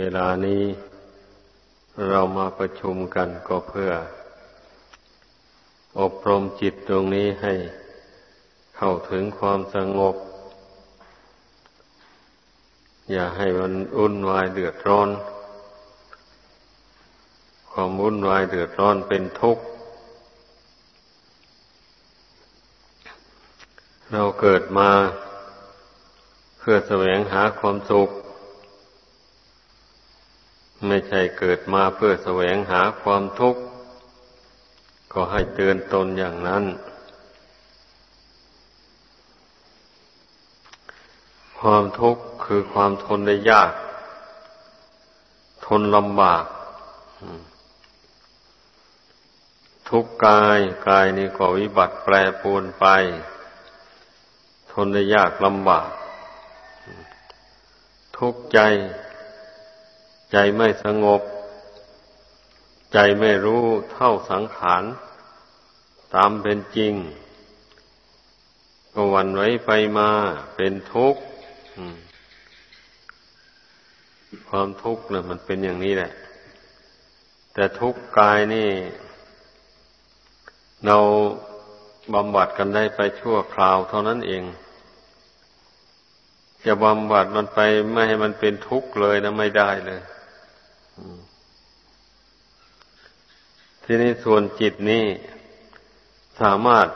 เวลานี้เรามาประชุมกันก็เพื่อ อบรมจิตตรงนี้ให้เข้าถึงความสงบ อย่าให้มันอุ่นวายเดือดร้อน ความวุ่นวายเดือดร้อนเป็นทุกข์ เราเกิดมา เพื่อแสวงหาความสุข ไม่ใช่เกิดมาเพื่อแสวงหาความทุกข์ ก็ให้เตือนตนอย่างนั้น ความทุกข์คือความทนได้ยาก ทนลำบาก ทุกกายกายนี้ก็วิบัติแปรปรวนไป ทนได้ยากลำบาก ทุกใจ ใจไม่สงบ ใจไม่รู้เท่าสังขารตามเป็นจริง ก็วันไว้ไปมาเป็นทุกข์ความทุกข์นะมันเป็นอย่างนี้แหละ แต่ทุกข์กายนี่ เราบำบัดกันได้ไปชั่วคราวเท่านั้นเอง จะบำบัดมันไปไม่ให้มันเป็นทุกข์เลยนะไม่ได้เลย ทีนี้ส่วนจิตนี้สามารถ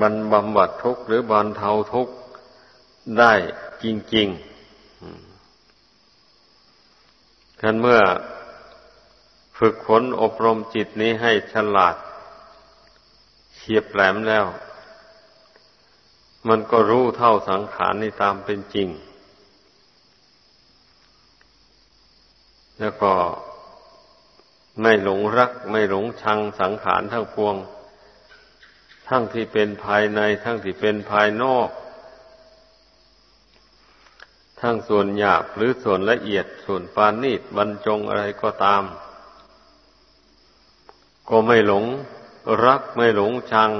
บรรบำบัดทุกข์หรือบรรเทาทุกข์ได้จริงๆกันเมื่อฝึกฝนอบรมจิตนี้ให้ฉลาดเฉียบแหลมแล้ว มันก็รู้เท่าสังขารนี่ตามเป็นจริง แล้วก็ไม่หลงรักไม่หลงชังสังขารทั้งพวง ทั้งที่เป็นภายในทั้งที่เป็นภายนอก ทั้งส่วนหยาบหรือส่วนละเอียดส่วนปานนีตบรรจงอะไรก็ตาม ก็ไม่หลงรักไม่หลงชัง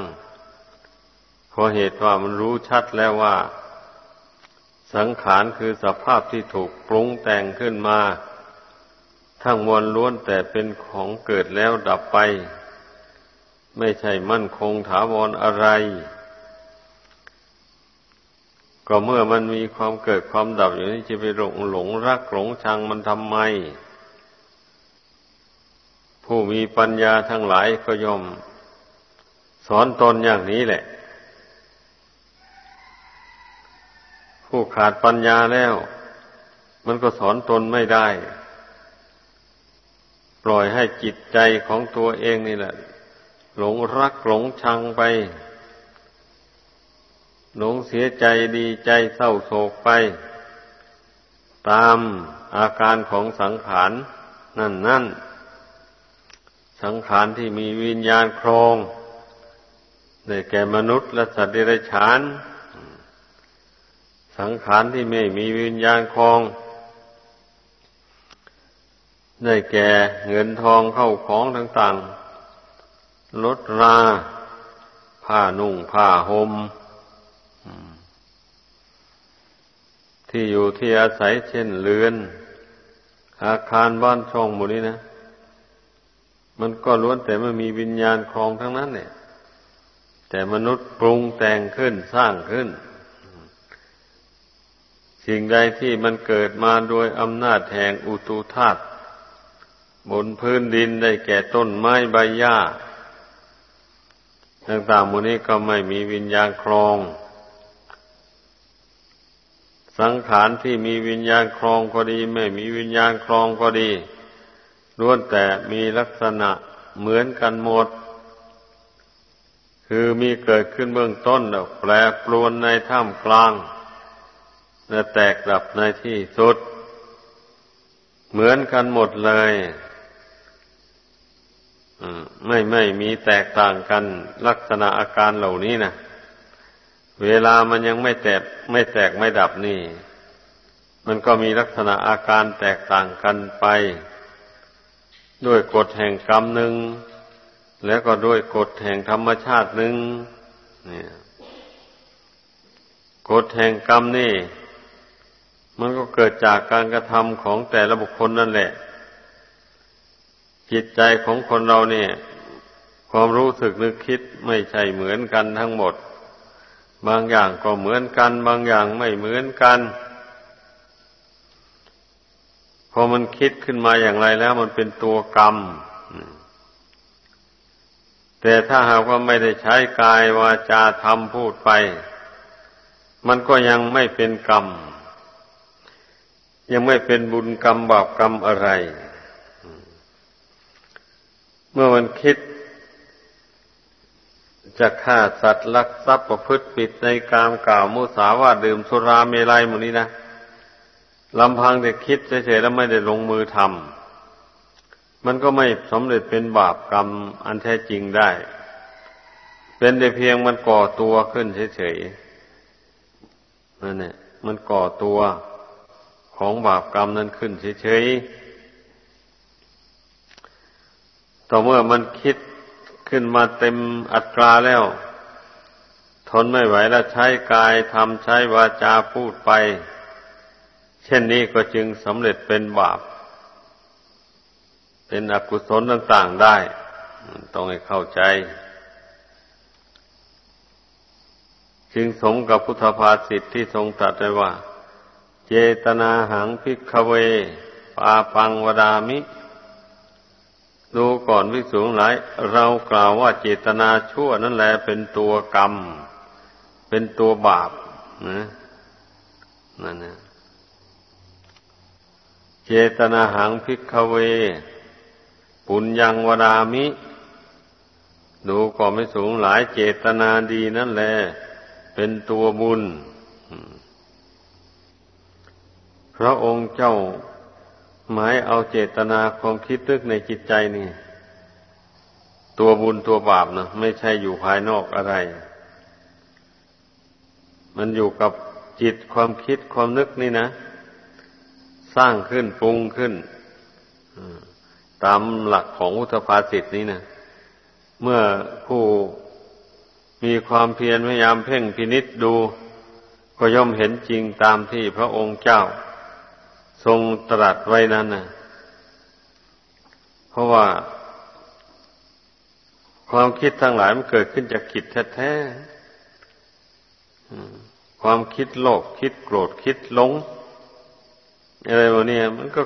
เพราะเหตุว่ามันรู้ชัดแล้วว่า สังขารคือสภาพที่ถูกปรุงแต่งขึ้นมา ทั้งมวลล้วนแต่เป็นของเกิดแล้วดับไป ไม่ใช่มั่นคงถาวรอะไร ก็เมื่อมันมีความเกิดความดับอยู่นี่จะไปหลงหลงรักหลงชังมันทำไม ผู้มีปัญญาทั้งหลายก็ยอม สอนตนอย่างนี้แหละ ผู้ขาดปัญญาแล้ว มันก็สอนตนไม่ได้ ปล่อยให้จิตใจของตัวเองนี่แหละ หลงรักหลงชังไป หลงเสียใจดีใจเศร้าโศกไป ตามอาการของสังขารนั่นนั่นสังขารที่มีวิญญาณครองได้แก่มนุษย์และสัตว์เดรัจฉาน สังขารที่ไม่มีวิญญาณครอง ได้แก่เงินทองเข้าของต่างๆลดราผ้านุ่งผ้าหม่มที่อยู่ที่อาศัยเช่นเรือน อาคารบ้านช่องหมู่นี้นะ มันก็ล้วนแต่ไม่มีวิญญาณครองทั้งนั้นเนี่ย แต่มนุษย์ปรุงแต่งขึ้นสร้างขึ้น สิ่งใดที่มันเกิดมาโดยอำนาจแห่งอุตุธาตุ บนพื้นดินได้แก่ต้นไม้ใบหญ้าต่างๆมูนี้ก็ไม่มีวิญญาณครอง สังขารที่มีวิญญาณครองก็ดี ไม่มีวิญญาณครองก็ดีล้วนแต่มีลักษณะเหมือนกันหมด คือมีเกิดขึ้นเบื้องต้นแล้วแปรปรวนในท่ามกลาง และแตกดับในที่สุด เหมือนกันหมดเลย ไม่ไม่มีแตกต่างกันลักษณะอาการเหล่านี้นะเวลามันยังไม่แตกไม่แตกไม่ดับนี่ มันก็มีลักษณะอาการแตกต่างกันไป ด้วยกฎแห่งกรรมหนึ่งแล้วก็ด้วยกฎแห่งธรรมชาติหนึ่งเนี่ยกฎแห่งกรรมนี่ มันก็เกิดจากการกระทำของแต่ละบุคคลนั่นแหละ จิตใจของคนเราเนี่ย ความรู้สึกนึกคิดไม่ใช่เหมือนกันทั้งหมด บางอย่างก็เหมือนกัน บางอย่างไม่เหมือนกันพอมันคิดขึ้นมาอย่างไรแล้ว มันเป็นตัวกรรม แต่ถ้าหากว่าไม่ได้ใช้กายวาจาทำพูดไป มันก็ยังไม่เป็นกรรม ยังไม่เป็นบุญกรรมบาปกรรมอะไร เมื่อมันคิด จะฆ่าสัตว์ลักทรัพย์ประพฤติผิดในกามกล่าวมุสาวาดื่มสุราเมลัยหมดนี้นะลำพังแต่คิดเฉยๆแล้วไม่ได้ลงมือทำมันก็ไม่สำเร็จเป็นบาปกรรมอันแท้จริงได้ เป็นแต่เพียงมันก่อตัวขึ้นเฉยๆนั่นแหละมันก่อตัวของบาปกรรมนั้นขึ้นเฉยๆ ต่อเมื่อมันคิดขึ้นมาเต็มอัตราแล้ว ทนไม่ไหวแล้วใช้กายทำใช้วาจาพูดไป เช่นนี้ก็จึงสำเร็จเป็นบาป เป็นอกุศลต่างๆได้ ต้องให้เข้าใจ จึงสมกับพุทธภาษิตที่ทรงตรัสไว้ว่า เจตนาหังพิกเว ปาปังวดามิ ดูก่อนวิสูงหลาย เรากล่าวว่าเจตนาชั่วนั่นแหละเป็นตัวกรรม เป็นตัวบาปนะนั่นนะเจตนาหังพิกเว ปุญญังวดามิ ดูก่อนไม่สูงหลาย เจตนาดีนั่นแหละเป็นตัวบุญ พระองค์เจ้า หมายเอาเจตนาความคิดนึกในจิตใจนี่ ตัวบุญตัวบาปนะไม่ใช่อยู่ภายนอกอะไร มันอยู่กับจิตความคิดความนึกนี่นะ สร้างขึ้นปรุงขึ้นตามหลักของอุทภาสิตนี้นะเมื่อผู้มีความเพียรพยายามเพ่งพินิษดู ก็ย่อมเห็นจริงตามที่พระองค์เจ้า ทรงตรัสไว้นั้นนะเพราะว่า ความคิดทั้งหลายมันเกิดขึ้นจากคิดแท้ๆความคิดโลภคิดโกรธคิดหลงอะไรพวกนี้มันก็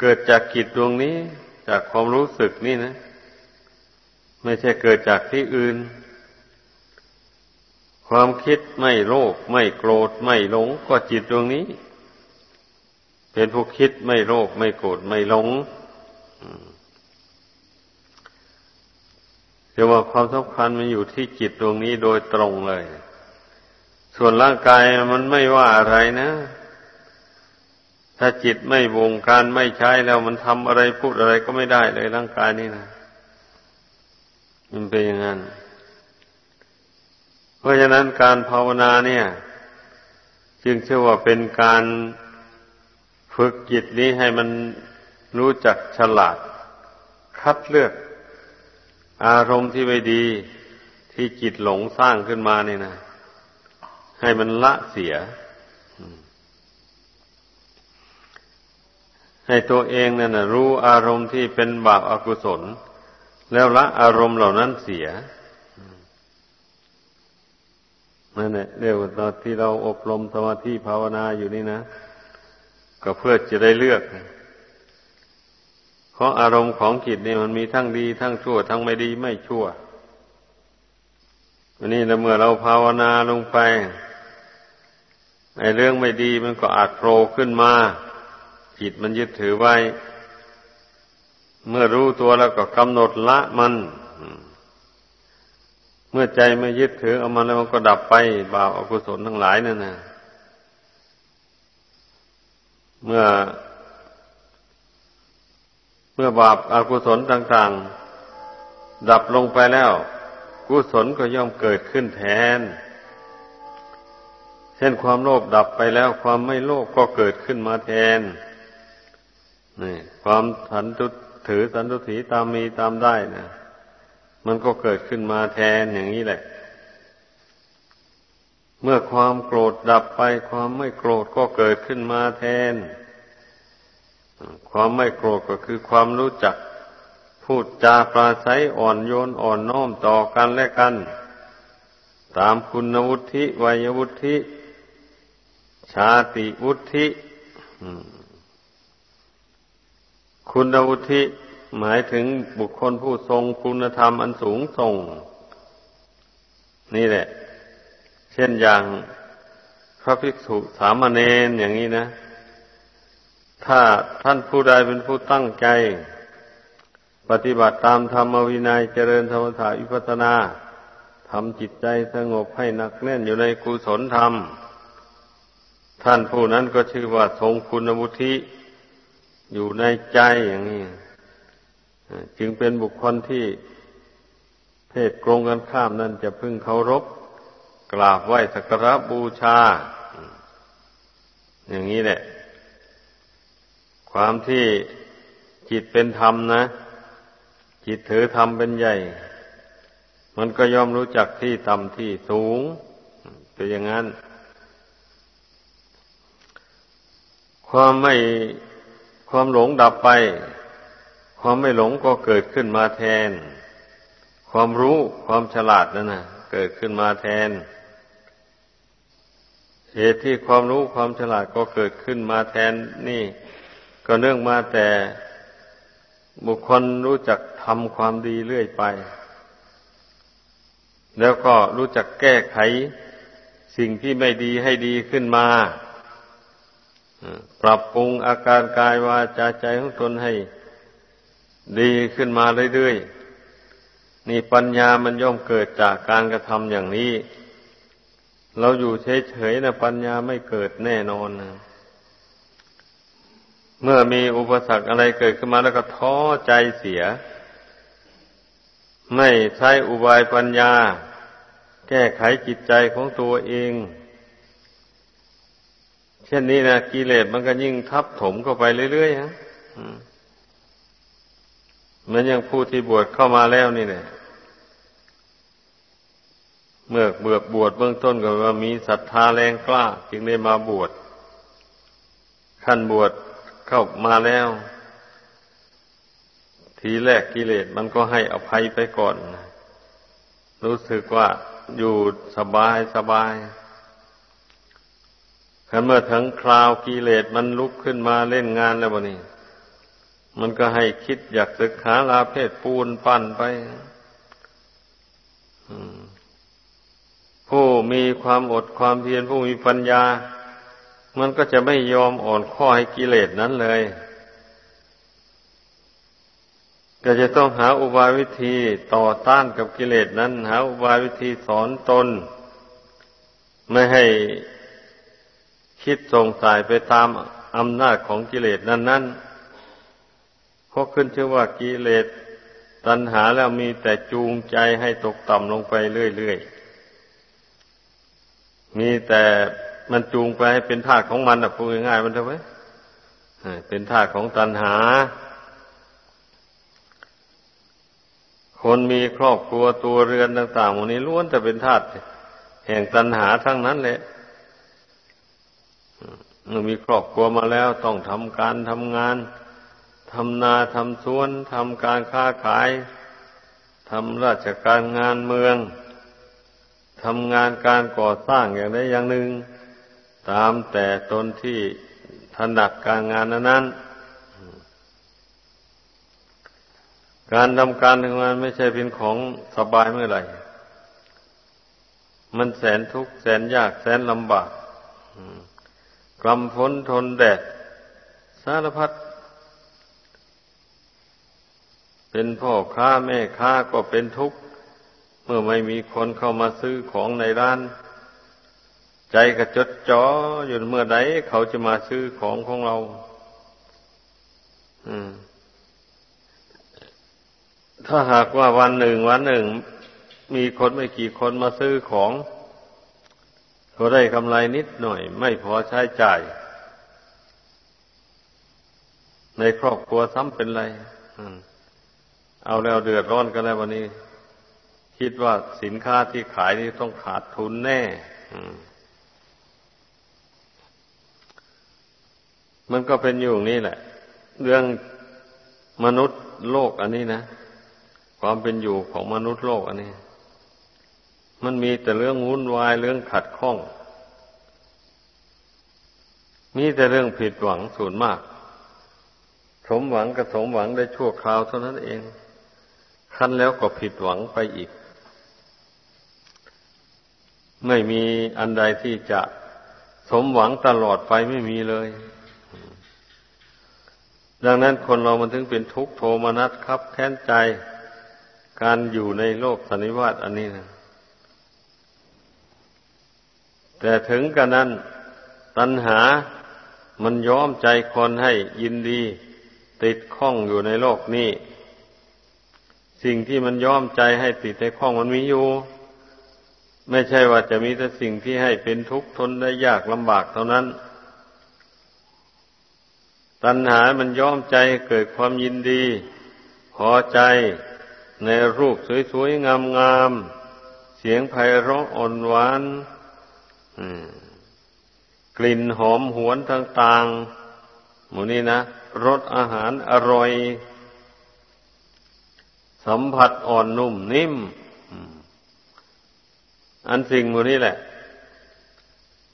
เกิดจากกิจดวงนี้ จากความรู้สึกนี่นะ ไม่ใช่เกิดจากที่อื่น ความคิดไม่โลภไม่โกรธไม่หลงก็จิตดวงนี้ เป็นผู้คิดไม่โลภไม่โกรธไม่หลงเรียกว่าความสำคัญมันอยู่ที่จิตตรงนี้โดยตรงเลย ส่วนร่างกายมันไม่ว่าอะไรนะ ถ้าจิตไม่วงการไม่ใช้แล้วมันทำอะไรพูดอะไรก็ไม่ได้เลยร่างกายนี่นะมันเป็นอย่างนั้น เพราะฉะนั้นการภาวนาเนี่ย จึงเชื่อว่าเป็นการ ฝึกจิตนี้ให้มันรู้จักฉลาด คัดเลือก อารมณ์ที่ไม่ดีที่จิตหลงสร้างขึ้นมานี่นะให้มันละเสีย ให้ตัวเองนั่นนะรู้อารมณ์ที่เป็นบาปอากุศล แล้วละอารมณ์เหล่านั้นเสียนั่นแหละเรียกว่าตอนที่เราอบรมสมาธิภาวนาอยู่นี่นะ ก็เพื่อจะได้เลือก เพราะอารมณ์ของจิตนี่มันมีทั้งดีทั้งชั่ว ทั้งไม่ดีไม่ชั่ววันนี้เมื่อเราภาวนาลงไปไอ้เรื่องไม่ดีมันก็อาจโผล่ขึ้นมา จิตมันยึดถือไว้ เมื่อรู้ตัวแล้วก็กำหนดละมัน เมื่อใจไม่ยึดถือเอามันแล้วมันก็ดับไปบาปอกุศลทั้งหลายนั่นนะ เมื่อ เมื่อบาปอากุศลต่าง ๆ ดับลงไปแล้ว กุศลก็ย่อมเกิดขึ้นแทน เช่นความโลภดับไปแล้ว ความไม่โลภก็เกิดขึ้นมาแทนนี่ความสันตุถือสันตุถีตามมีตามได้นะมันก็เกิดขึ้นมาแทนอย่างนี้แหละ เมื่อความโกรธดับไป ความไม่โกรธก็เกิดขึ้นมาแทน ความไม่โกรธก็คือความรู้จัก พูดจาปราศัยอ่อนโยนอ่อนน้อมต่อกันและกัน ตามคุณวุฒิวัยวุฒิชาติวุฒิคุณวุฒิหมายถึงบุคคลผู้ทรงคุณธรรมอันสูงส่ง นี่แหละ เช่นอย่างพระภิกษุสามเณรอย่างนี้นะ ถ้าท่านผู้ใดเป็นผู้ตั้งใจ ปฏิบัติตามธรรมวินัยเจริญธรรมถาวิปัสนาทำจิตใจสงบให้หนักแน่นอยู่ในกุศลธรรม ท่านผู้นั้นก็ชื่อว่าทรงคุณวุฒิอยู่ในใจอย่างนี้ จึงเป็นบุคคลที่เพศกรงกันข้ามนั่นจะพึงเคารพ กราบไหว้สักการะบูชา อย่างนี้แหละ ความที่จิตเป็นธรรมนะ จิตถือธรรมเป็นใหญ่ มันก็ยอมรู้จักที่ต่ำที่สูงเป็นอย่างนั้น ความไม่ความหลงดับไป ความไม่หลงก็เกิดขึ้นมาแทน ความรู้ความฉลาดนั่นนะเกิดขึ้นมาแทน เหตุที่ความรู้ความฉลาดก็เกิดขึ้นมาแทนนี่ ก็เนื่องมาแต่บุคคลรู้จักทำความดีเรื่อยไป แล้วก็รู้จักแก้ไขสิ่งที่ไม่ดีให้ดีขึ้นมาปรับปรุงอาการกายวาจาใจของตนให้ ดีขึ้นมาเรื่อยๆนี่ปัญญามันย่อมเกิดจากการกระทำอย่างนี้ เราอยู่เฉยๆนะปัญญาไม่เกิดแน่นอนนะเมื่อมีอุปสรรคอะไรเกิดขึ้นมาแล้วก็ท้อใจเสีย ไม่ใช้อุบายปัญญา แก้ไขจิตใจของตัวเอง เช่นนี้นะกิเลสมันก็ยิ่งทับถมเข้าไปเรื่อยๆฮะเหมือนอย่างผู้ที่บวชเข้ามาแล้วนี่เนี่ย เมื่อเบื่อบวชเบื้องต้นก็ว่ามีศรัทธาแรงกล้า จึงได้มาบวชขั้นบวชเข้ามาแล้ว ทีแรกกิเลสมันก็ให้อภัยไปก่อน รู้สึกว่าอยู่สบายสบายคันเมื่อถึงคราวกิเลสมันลุกขึ้นมาเล่นงานแล้วบนี่มันก็ให้คิดอยากศึกษาลาเพศปูนปั่นไป ผู้มีความอดความเพียรผู้มีปัญญา มันก็จะไม่ยอมอ่อนข้อให้กิเลสนั้นเลย ก็จะต้องหาอุบายวิธีต่อต้านกับกิเลสนั้น หาอุบายวิธีสอนตน ไม่ให้คิดสงสายไปตามอำนาจของกิเลสนั้นๆเพราะขึ้นชื่อว่ากิเลสตัณหาแล้วมีแต่จูงใจให้ตกต่ำลงไปเรื่อยๆ มีแต่มันจูงไปให้เป็นธาตุของมันอะพูดง่ายๆมันเถอะไหมเป็นธาตุของตัณหา คนมีครอบครัวตัวเรือนต่างๆวันนี้ล้วนแต่เป็นธาตุแห่งตัณหาทั้งนั้นแหละเมื่อมีครอบครัวมาแล้วต้องทำการทำงานทำนาทำสวนทำการค้าขายทำราชการงานเมือง ทำงานการก่อสร้างอย่างใดอย่างหนึ่ง ตามแต่ตนที่ถนัดการงานนั้น การทำการทำงานไม่ใช่เป็นของสบายเมื่อไหร่ มันแสนทุกข์แสนยากแสนลำบากกลำพ้นทนแดด สารพัดเป็นพ่อค้าแม่ค้าก็เป็นทุกข์ เมื่อไม่มีคนเข้ามาซื้อของในร้าน ใจกระจดจ่ออยู่เมื่อใดเขาจะมาซื้อของของเราถ้าหากว่าวันหนึ่งวันหนึ่ง มีคนไม่กี่คนมาซื้อของ เขาได้กำไรนิดหน่อย ไม่พอใช้จ่าย ในครอบครัวซ้ำเป็นไร เอาแล้วเดือดร้อนกันแล้ววันนี้ คิดว่าสินค้าที่ขายนี่ต้องขาดทุนแน่มันก็เป็นอยู่นี่แหละ เรื่องมนุษย์โลกอันนี้นะ ความเป็นอยู่ของมนุษย์โลกอันนี้ มันมีแต่เรื่องวุ่นวายเรื่องขัดข้อง มีแต่เรื่องผิดหวังส่วนมาก สมหวังกับสมหวังได้ชั่วคราวเท่านั้นเอง ขั้นแล้วก็ผิดหวังไปอีก ไม่มีอันใดที่จะสมหวังตลอดไปไม่มีเลย ดังนั้นคนเรามันถึงเป็นทุกข์โทมนัสครับแค้นใจ การอยู่ในโลกสันนิวาตอันนี้นะแต่ถึงกันนั้นตัณหามันย้อมใจคนให้ยินดี ติดข้องอยู่ในโลกนี้ สิ่งที่มันย้อมใจให้ติดในข้องมันมีอยู่ ไม่ใช่ว่าจะมีแต่สิ่งที่ให้เป็นทุกข์ทนได้ยากลำบากเท่านั้น ตัณหามันย้อมใจเกิดความยินดี พอใจในรูปสวยๆ งามๆ เสียงไพเราะอ่อนหวานกลิ่นหอมหวนต่างๆ หมูนี้นะรสอาหารอร่อย สัมผัสอ่อนนุ่มนิ่ม อันสิ่งมูนี้แหละ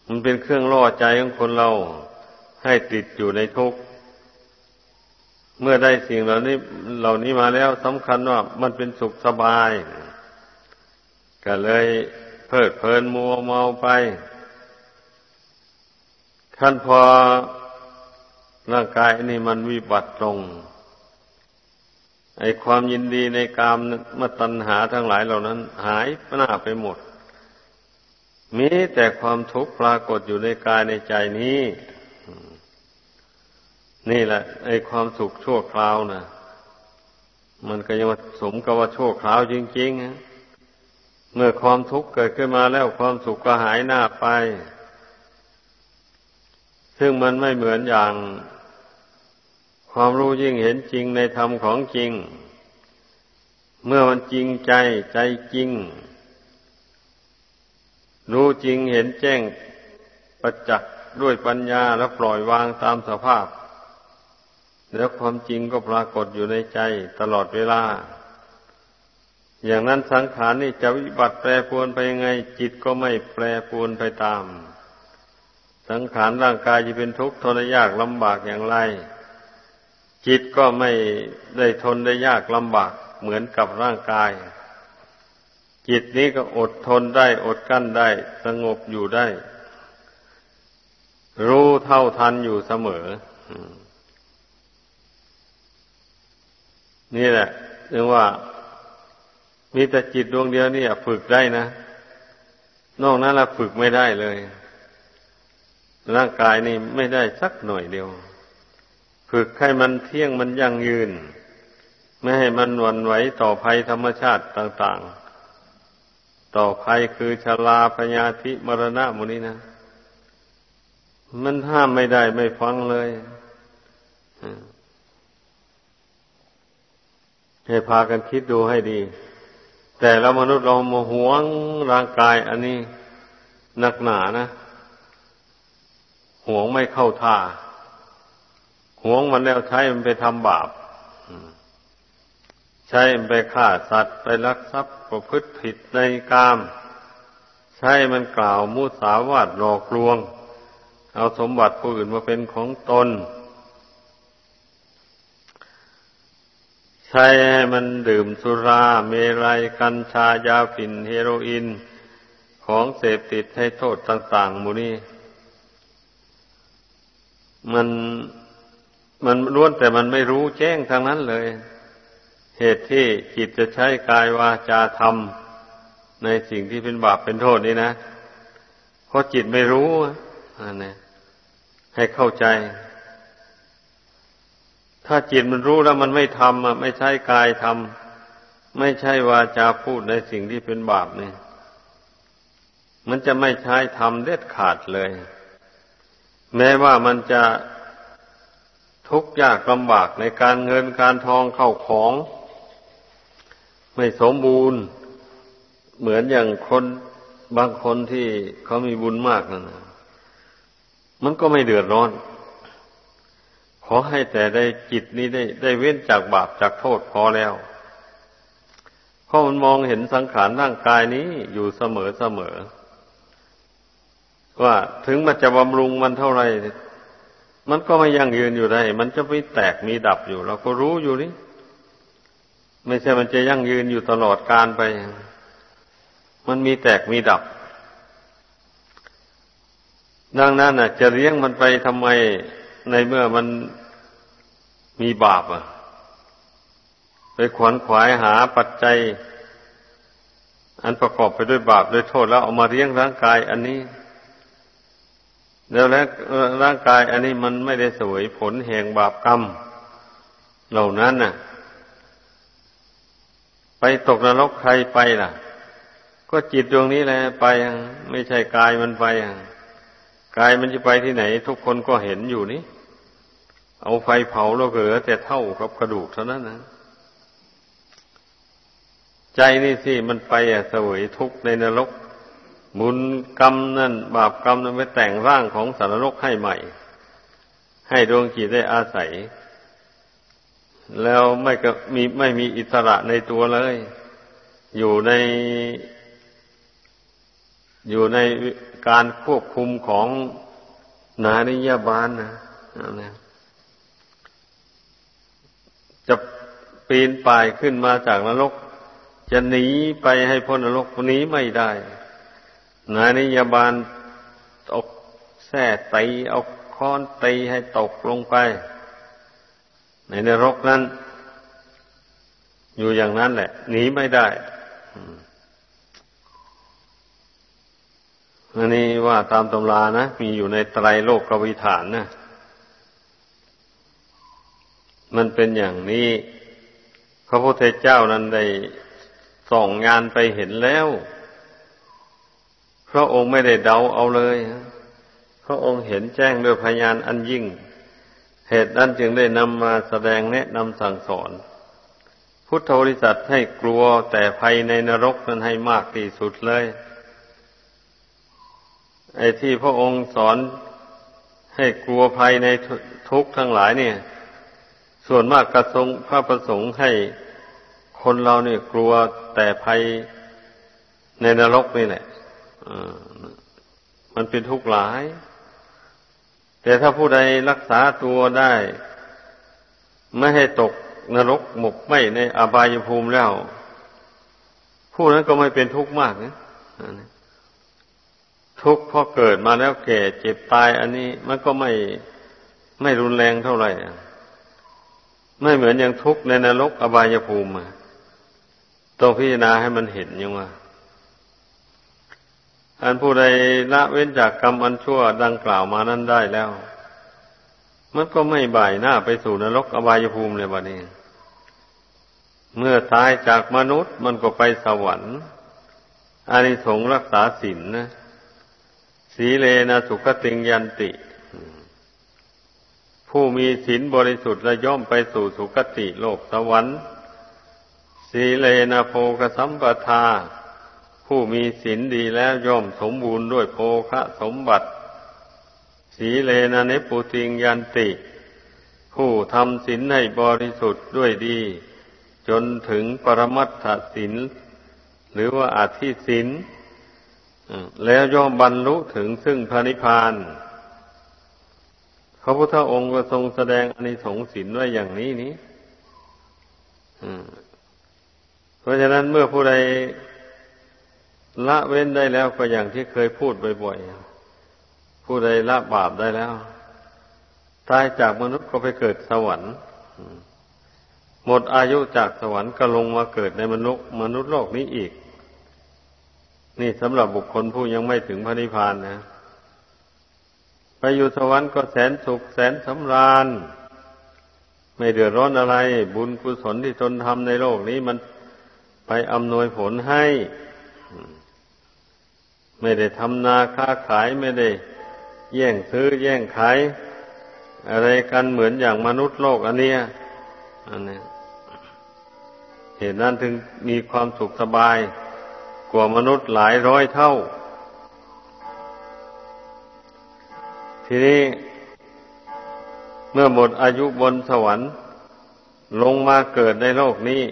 มันเป็นเครื่องล่อใจของคนเราให้ติดอยู่ในทุกข์เมื่อได้สิ่งเหล่านี้ เหล่านี้มาแล้วสำคัญว่ามันเป็นสุขสบาย ก็เลยเพลิดเพลินมัวเมาไปขั้นพอร่างกายนี่มันวิบัติตรงไอความยินดีในกามมตัณหาทั้งหลายเหล่านั้น หายหน้าไปหมด มีแต่ความทุกข์ปรากฏอยู่ในกายในใจนี้ นี่แหละไอ้ความสุขชั่วคราวนะมันก็ยังสมกับว่าชั่วคราวจริงๆนะเมื่อความทุกข์เกิดขึ้นมาแล้วความสุขก็หายหน้าไป ซึ่งมันไม่เหมือนอย่าง ความรู้ยิ่งเห็นจริงในธรรมของจริง เมื่อมันจริงใจใจจริง รู้จริงเห็นแจ้งประจักษ์ด้วยปัญญาแล้วปล่อยวางตามสภาพ แล้วความจริงก็ปรากฏอยู่ในใจตลอดเวลา อย่างนั้นสังขารนี่จะวิบัติแปรปรวนไปยังไง จิตก็ไม่แปรปรวนไปตาม สังขารร่างกายจะเป็นทุกข์ทนยากลำบากอย่างไร จิตก็ไม่ได้ทนได้ยากลำบากเหมือนกับร่างกาย จิตนี้ก็อดทนได้ อดกั้นได้ สงบอยู่ได้ รู้เท่าทันอยู่เสมอ นี่แหละเรียกว่า มีแต่จิตดวงเดียวนี่ฝึกได้นะ นอกนั้นเราฝึกไม่ได้เลย ร่างกายนี่ไม่ได้สักหน่อยเดียว ฝึกให้มันเที่ยงมันยั่งยืน ไม่ให้มันหวันไหวต่อภัยธรรมชาติต่าง ๆ ต่อภัยคือชราพยาธิมรณะมูนี้นะ มันห้ามไม่ได้ไม่ฟังเลยให้พากันคิดดูให้ดี แต่ละมนุษย์เราโมหวงร่างกาย อันนี้หนักหนานะหวงไม่เข้าท่าหวงมันแล้วใช้มันไปทำบาป ใช้มันไปฆ่าสัตว์ไปลักทรัพย์ประพฤติผิดในกาม ใช้มันกล่าวมุสาวาทหลอกลวง เอาสมบัติผู้อื่นมาเป็นของตน ใช้ให้มันดื่มสุราเมรัยกัญชายาฝิ่นเฮโรอีนของเสพติดให้โทษต่างๆมูนี่มันมันล้วนแต่มันไม่รู้แจ้งทางนั้นเลย เหตุที่จิตจะใช้กายวาจาทำในสิ่งที่เป็นบาปเป็นโทษนี่นะเพราะจิตไม่รู้อันนี้ให้เข้าใจ ถ้าจิตมันรู้แล้วมันไม่ทำอะไม่ใช่กายทำไม่ใช่วาจาพูดในสิ่งที่เป็นบาปเนี่ยมันจะไม่ใช้ทำเด็ดขาดเลย แม้ว่ามันจะทุกข์ยากลำบากในการเงินการทองเข้าของ ไม่สมบูรณ์ เหมือนอย่างคนบางคนที่เขามีบุญมากนั่นมันก็ไม่เดือดร้อน ขอให้แต่ได้จิตนี้ได้ได้เว้นจากบาปจากโทษพอแล้วเพราะมันมองเห็นสังขารร่างกายนี้อยู่เสมอเสมอ ว่าถึงมันจะบำรุงมันเท่าไหร่ มันก็ไม่ยั่งยืนอยู่ได้ มันจะไม่แตกมีดับอยู่ เราก็รู้อยู่นี่ ไม่ใช่มันจะยั่งยืนอยู่ตลอดการไป มันมีแตกมีดับ ดังนั้นน่ะ จะเลี้ยงมันไปทำไมในเมื่อมันมีบาปอะ ไปขวนขวายหาปัจจัย อันประกอบไปด้วยบาปด้วยโทษแล้วเอามาเลี้ยงร่างกาย อันนี้ แล้วแล้วร่างกาย อันนี้มันไม่ได้สวยผลแห่งบาปกรรม เหล่านั้นน่ะ ไปตกนรกใครไปล่ะ ก็จิตดวงนี้แหละไปไม่ใช่กายมันไปกายมันจะไปที่ไหน ทุกคนก็เห็นอยู่นี่เอาไฟเผาแล้วเหลือแต่เท่ากับกระดูกเท่านั้นนะใจนี่สิมันไปอะสวยทุกข์ในนรกบุญกรรมนั่น บาปกรรมนั้นไปแต่งร่างของสารโลกให้ใหม่ ให้ดวงจิตได้อาศัย แล้วไม่ก็มีไม่มีอิสระในตัวเลย อยู่ใน อยู่ในการควบคุมของนาริยาบาลนะนะจะปีนป่ายขึ้นมาจากนรก จะหนีไปให้พ้นนรกหนีไม่ได้นายนิยาบาลตกแส่ตีเอาค้อนตีให้ตกลงไป ในนรกนั้น อยู่อย่างนั้นแหละหนีไม่ได้อันนี้ว่าตามตำรานะ มีอยู่ในไตรโลกกวิฐานนะมันเป็นอย่างนี้ พระพุทธเจ้านั้นได้ส่องงานไปเห็นแล้ว พระองค์ไม่ได้เดาเอาเลย พระองค์เห็นแจ้งด้วยพยานอันยิ่ง เหตุนั้นจึงได้นำมาแสดงแนะนำสั่งสอน พุทธบริษัทให้กลัวแต่ภัยในนรกนั้นให้มากที่สุดเลย ไอ้ที่พระองค์สอนให้กลัวภัยในทุกข์ทั้งหลายเนี่ย ส่วนมากกระทรงพระประสงค์ให้คนเราเนี่ยกลัวแต่ภัยในนรกนี่แหละมันเป็นทุกข์หลาย แต่ถ้าผู้ใดรักษาตัวได้ ไม่ให้ตกนรกหมกไหมในอบายภูมิแล้ว ผู้นั้นก็ไม่เป็นทุกข์มากนะทุกข์เพราะเกิดมาแล้วแก่เจ็บตาย อันนี้มันก็ไม่ไม่รุนแรงเท่าไหร่ไม่เหมือนอย่างทุกข์ในนรกอบายภูมิต้องพิจารณาให้มันเห็นยังว่า อันผู้ใดละเว้นจากกรรมอันชั่วดังกล่าวมานั้นได้แล้ว มันก็ไม่บ่ายหน้าไปสู่นรกอบายภูมิเลยวันนี้ เมื่อตายจากมนุษย์มันก็ไปสวรรค์อานิสงส์รักษาศีลนนะสีเลนะสุขติงยันติ ผู้มีศีลบริสุทธิ์และย่อมไปสู่สุคติโลกสวรรค์สีเลนะโพกสัมปทา ผู้มีศีลดีแล้วย่อมสมบูรณ์ด้วยโภคะสมบัติ สีเลนะเนปุติงยันติ ผู้ทำศีลให้บริสุทธิ์ด้วยดี จนถึงปรมัตถศีลหรือว่าอาธิศีลแล้วย่อมบรรลุถึงซึ่งพระนิพพานพระพุทธองค์ก็ทรงแสดงอนิสงส์ศีลไว้อย่างนี้นี้เพราะฉะนั้นเมื่อผู้ใด ละเว้นได้แล้วก็อย่างที่เคยพูดบ่อยๆ ผู้ใดละบาปได้แล้ว ตายจากมนุษย์ก็ไปเกิดสวรรค์ หมดอายุจากสวรรค์ก็ลงมาเกิดในมนุษย์มนุษย์โลกนี้อีก นี่สำหรับบุคคลผู้ยังไม่ถึงพระนิพพานนะ ไปอยู่สวรรค์ก็แสนสุขแสนสำราญ ไม่เดือดร้อนอะไร บุญกุศลที่ตนทำในโลกนี้มันไปอำนวยผลให้ ไม่ได้ทำนาค้าขายไม่ได้ แย่งซื้อแย่งขาย อะไรกันเหมือนอย่างมนุษย์โลกอันเนี้ยอันนี้เหตุนั้นถึงมีความสุขสบาย กว่ามนุษย์หลายร้อยเท่า ทีนี้เมื่อหมดอายุบนสวรรค์ ลงมาเกิดในโลกนี้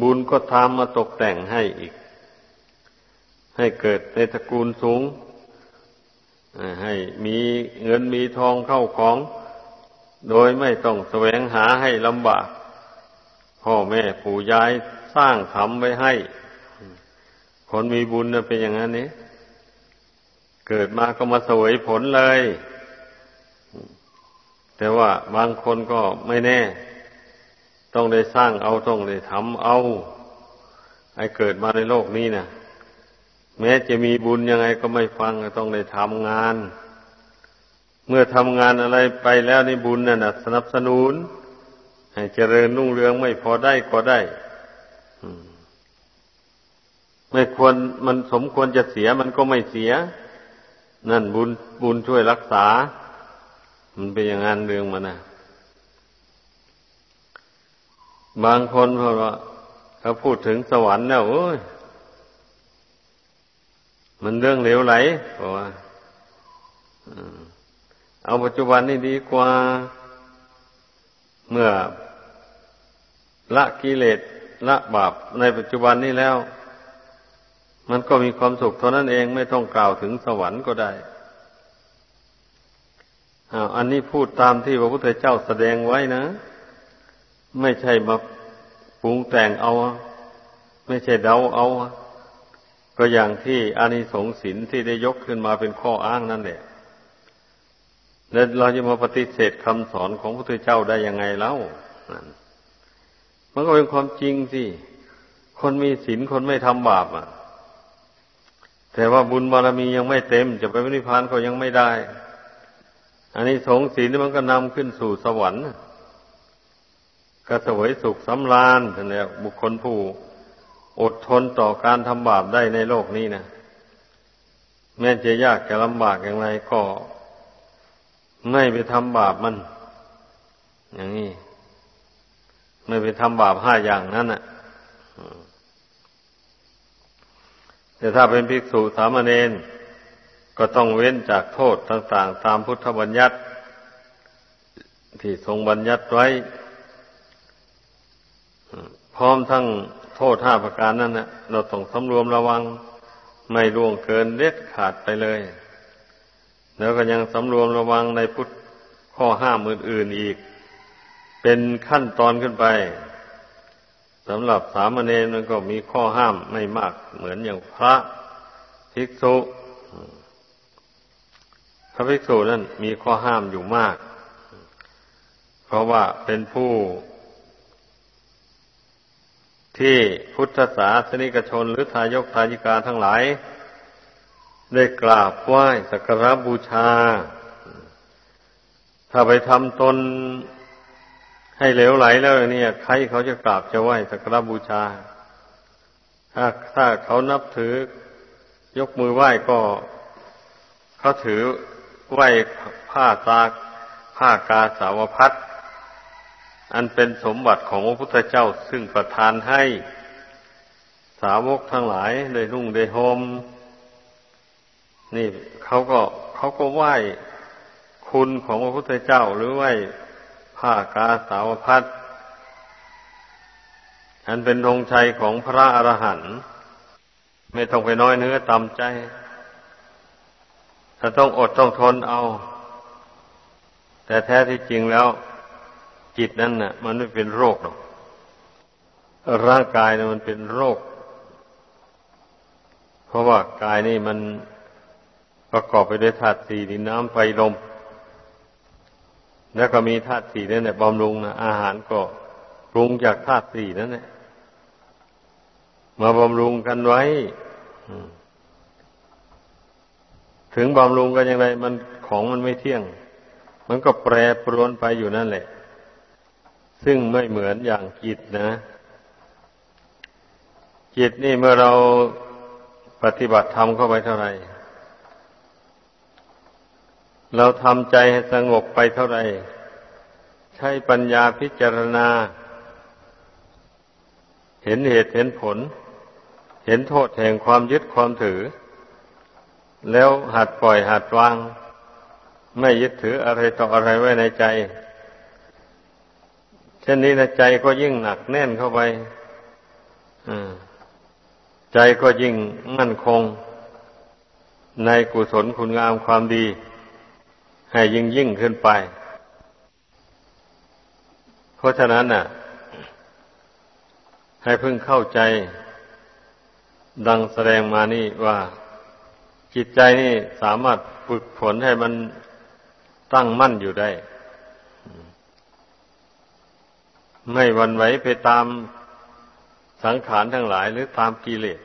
บุญก็ทำมาตกแต่งให้อีก ให้เกิดในตระกูลสูง ให้มีเงินมีทองเข้าของ โดยไม่ต้องแสวงหาให้ลำบาก พ่อแม่ปู่ยายสร้างทำไว้ให้ คนมีบุญเป็นอย่างนั้นนี้เกิดมาก็มาสวยผลเลย แต่ว่าบางคนก็ไม่แน่ ต้องได้สร้างเอาต้องได้ทำเอาไอ้เกิดมาในโลกนี้นะ แม้จะมีบุญยังไงก็ไม่ฟังต้องได้ทำงาน เมื่อทำงานอะไรไปแล้วในบุญนั่นสนับสนุน ให้เจริญรุ่งเรืองไม่พอได้ก็ได้ไม่ควรมันสมควรจะเสียมันก็ไม่เสีย นั่นบุญบุญช่วยรักษา มันเป็นอย่างนั้นเรื่องมันนะบางคนเพราว่าเขาพูดถึงสวรรค์แล้วโอ้ย มันเรื่องเหลวไหลเพราะว่าเอาปัจจุบันนี่ดีกว่า เมื่อละกิเลสละบาปในปัจจุบันนี้แล้ว มันก็มีความสุขเท่านั้นเองไม่ต้องกล่าวถึงสวรรค์ก็ได้อันนี้พูดตามที่พระพุทธเจ้าแสดงไว้นะ ไม่ใช่มาปรุงแต่งเอา ไม่ใช่เดาเอา ก็อย่างที่อานิสงส์ศีลที่ได้ยกขึ้นมาเป็นข้ออ้างนั่นแหละแล้วเราจะมาปฏิเสธคำสอนของพระพุทธเจ้าได้ยังไงเล่ามันก็เป็นความจริงสิคนมีศีลคนไม่ทำบาปอะ แต่ว่าบุญบารมียังไม่เต็ม จะไปนิพพานก็ยังไม่ได้อันนี้สงสีนี่มันก็นำขึ้นสู่สวรรค์ก็สวยสุขสำราญนั่นแหละบุคคลผู้ อดทนต่อการทำบาปได้ในโลกนี้นะแม้จะยากจะลำบากอย่างไรก็ไม่ไปทำบาปมัน อย่างนี้ ไม่ไปทำบาปห้าอย่างนั้นอะแต่ถ้าเป็นภิกษุสามเณรก็ต้องเว้นจากโทษต่าง ๆ ตามพุทธบัญญัติ ที่ทรงบัญญัติไว้ พร้อมทั้งโทษห้าประการนั้นนะเราต้องสำรวมระวังไม่ล่วงเกินเล็ดขาดไปเลย แล้วก็ยังสำรวมระวังในพุทธข้อห้ามอื่นๆอีก เป็นขั้นตอนขึ้นไปสำหรับสามเณรมันก็มีข้อห้ามไม่มาก เหมือนอย่างพระภิกษุพระภิกษุนั้นมีข้อห้ามอยู่มาก เพราะว่าเป็นผู้ ที่พุทธศาสนิกชนหรือทายกทายิกาทั้งหลาย ได้กราบไหว้สักการะบูชา ถ้าไปทำตนให้เหลวไหลแล้วเนี่ย ใครเขาจะกราบจะไหว้สักการบูชา ถ้าถ้าเขานับถือยกมือไหว้ก็ เขาถือไหว้ผ้าตาผ้ากาสาวพัด อันเป็นสมบัติของพระพุทธเจ้าซึ่งประทานให้สาวกทั้งหลายได้นุ่งได้ห่มนี่เขาก็เขาก็ไหว้คุณของพระพุทธเจ้าหรือไหว้ผ้ากาสาวพัดอันเป็นธงชัยของพระอรหันต์ไม่ต้องไปน้อยเนื้อต่ำใจ ถ้าต้องอดต้องทนเอา แต่แท้ที่จริงแล้ว จิตนั้นน่ะ มันไม่เป็นโรคหรอก ร่างกายนะมันเป็นโรค เพราะว่ากายนี่มันประกอบไปด้วยธาตุสี่ดินน้ำไฟลม แล้วก็มีธาตุสี่นั่นแหละบำรุงนะอาหารก็ปรุงจากธาตุสี่นั่นแหละมาบำรุงกันไว้ ถึงบำรุงกันอย่างไร มันของมันไม่เที่ยง มันก็แปรปรวนไปอยู่นั่นแหละ ซึ่งไม่เหมือนอย่างจิตนะ จิตนี่เมื่อเราปฏิบัติธรรมเข้าไปเท่าไหร่เราทำใจให้สงบไปเท่าไหร่ ใช้ปัญญาพิจารณา เห็นเหตุเห็นผล เห็นโทษแห่งความยึดความถือ แล้วหัดปล่อยหัดวาง ไม่ยึดถืออะไรต่ออะไรไว้ในใจ ช่นนี้นะใจก็ยิ่งหนักแน่นเข้าไปใจก็ยิ่งมั่นคง ในกุศลคุณงามความดี ให้ยิ่งยิ่งขึ้นไป เพราะฉะนั้นน่ะ ให้พึ่งเข้าใจ ดังแสดงมานี่ว่า จิตใจนี่สามารถฝึกฝนให้มันตั้งมั่นอยู่ได้ ไม่วันไหวไปตามสังขารทั้งหลายหรือตามกิเลส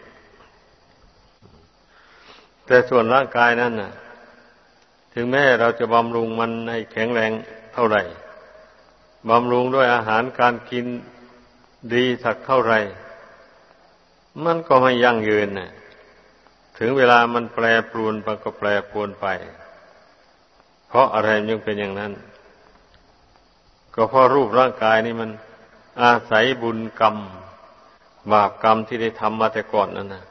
แต่ส่วนร่างกายนั้นน่ะถึงแม้เราจะบำรุงมันให้แข็งแรงเท่าไหร่บำรุงด้วยอาหารการกินดีสักเท่าไหร่ มันก็ไม่ยั่งยืนน่ะถึงเวลามันแปรปรวนมันก็แปรปรวนไป เพราะอะไรยังเป็นอย่างนั้น ก็เพราะรูปร่างกายนี่มัน อาศัยบุญกรรม บาปกรรมที่ได้ทำมาแต่ก่อนนั่นนะ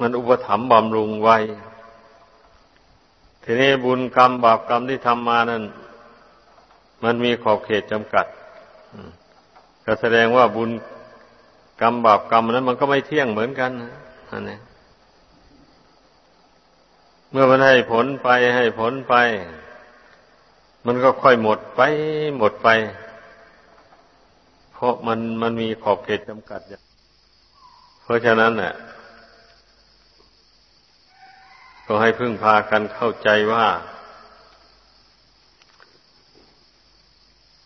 มันอุปถัมภ์บำรุงไว้ ทีนี้บุญกรรม บาปกรรมที่ทำมานั้นมันมีขอบเขตจำกัดก็แสดงว่าบุญกรรมบาปกรรมนั้น มันก็ไม่เที่ยงเหมือนกันนะอันนเมื่อมันให้ผลไปให้ผลไป มันก็ค่อยหมดไปหมดไป เพราะมันมันมีขอบเขตจำกัดอย่างเพราะฉะนั้นเนี่ยก็ให้พึ่งพากันเข้าใจว่า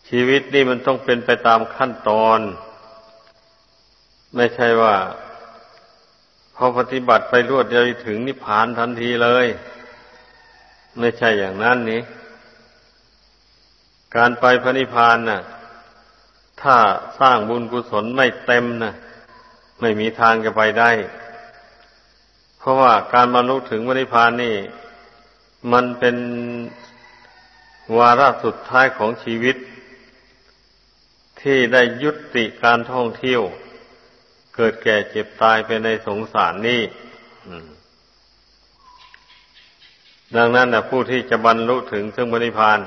ชีวิตนี่มันต้องเป็นไปตามขั้นตอน ไม่ใช่ว่า พอปฏิบัติไปรวดเดียวถึงนิพพานทันทีเลย ไม่ใช่อย่างนั้นนี้การไปพระนิพพานน่ะ ถ้าสร้างบุญกุศลไม่เต็มนะไม่มีทางจะไปได้ เพราะว่าการบรรลุถึงวริพานนี่ มันเป็นวาระสุดท้ายของชีวิต ที่ได้ยุติการท่องเที่ยว เกิดแก่เจ็บตายไปในสงสารนี่ดังนั้นนะผู้ที่จะบรรลุถึงซึ่งบริพาน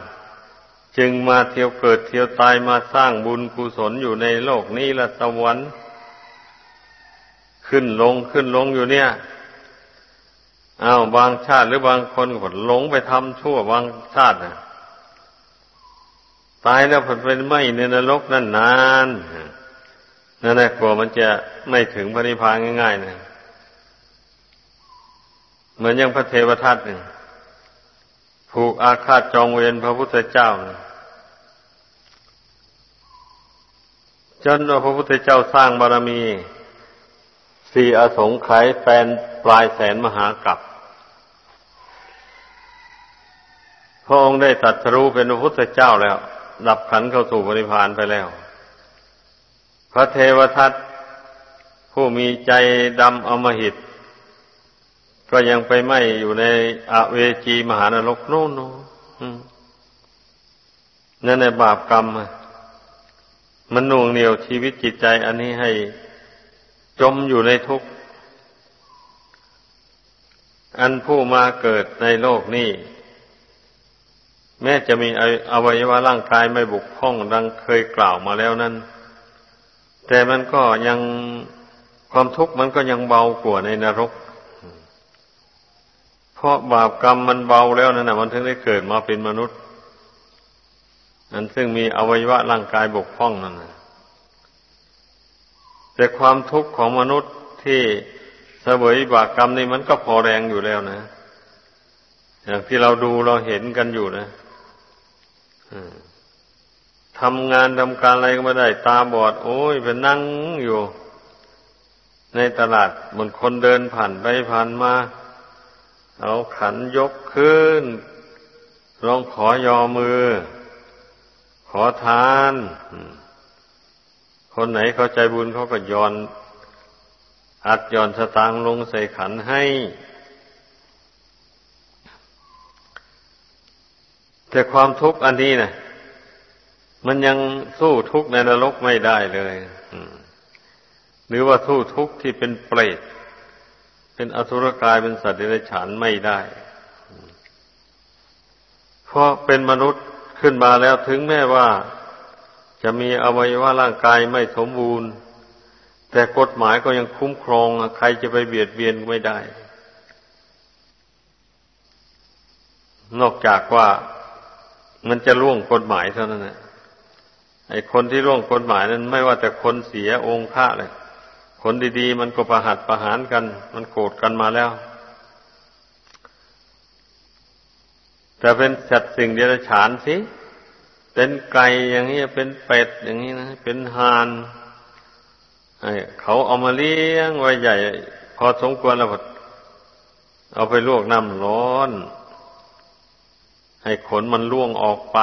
จึงมาเที่ยวเกิดเที่ยวตายมาสร้างบุญกุศลอยู่ในโลกนี้ละสวรรค์ ขึ้นลงขึ้นลงอยู่เนี่ยอ้าวบางชาติหรือบางคนก็หลงไปทำชั่วบางชาตินะตายแล้วผลเป็นไม่ในนรกนั่นนานนั่นแหละกลัวมันจะไม่ถึงพระนิพพานง่ายๆนะเหมือนอย่างพระเทวทัตเนี่ยผูกอาฆาตจองเวรพระพุทธเจ้านะ จนพระพุทธเจ้าสร้างบารมีสี่อสงไขยแปนปลายแสนมหากัปพระองค์ได้ตัดรู้เป็นพระพุทธเจ้าแล้ว ดับขันเข้าสู่บริพานไปแล้ว พระเทวทัตผู้มีใจดำอมหิต ก็ยังไปไม่อยู่ในอเวจีมหานรกโน่นนั่นในบาปกรรม มันน่วงเหนียวชีวิตจิตใจ อันนี้ให้จมอยู่ในทุกข์ อันผู้มาเกิดในโลกนี้ แม้จะมีอวัยวะร่างกายไม่บุกพร่องดังเคยกล่าวมาแล้วนั้น แต่มันก็ยังความทุกข์มันก็ยังเบากว่าในนรก เพราะบาปกรรมมันเบาแล้วนั่นนะมันถึงได้เกิดมาเป็นมนุษย์ อันซึ่งมีอวัยวะร่างกายบกพร่องนั่นนะแต่ความทุกข์ของมนุษย์ที่เสวยบาปกรรมนี่มันก็พอแรงอยู่แล้วนะอย่างที่เราดูเราเห็นกันอยู่นะทำงานทำการอะไรก็ไม่ได้ ตาบอด โอ้ยไปนั่งอยู่ ในตลาดเหมือนคนเดินผ่านไปผ่านมา เอาขันยกขึ้นร้องขอยอมือ ขอทาน คนไหนเข้าใจบุญเขาก็ย้อน อัดย้อนสตางลงใส่ขันให้ แต่ความทุกข์อันนี้นะมันยังสู้ทุกข์ในนรกไม่ได้เลยหรือว่าสู้ทุกข์ที่เป็นเปรตเป็นอสุรกายเป็นสัตว์เดรัจฉานไม่ได้ เพราะเป็นมนุษย์ ขึ้นมาแล้วถึงแม้ว่า จะมีอวัยวะร่างกายไม่สมบูรณ์ แต่กฎหมายก็ยังคุ้มครองใครจะไปเบียดเบียนไม่ได้ นอกจากว่ามันจะล่วงกฎหมายเท่านั้นนะไอ้คนที่ล่วงกฎหมายนั้น ไม่ว่าแต่คนเสียองค์พระเลยคนดีๆ มันก็ประหัดประหารกัน มันโกรธกันมาแล้ว แต่เป็นสัตว์สิ่งเดรัจฉานสิ เป็นไก่อย่างนี้เป็นเป็ดอย่างนี้นะ เป็นห่านเขาเอามาเลี้ยงไว้ใหญ่ พอสมควรแล้วเอาไปลวกน้ำร้อน ให้ขนมันล่วงออกไป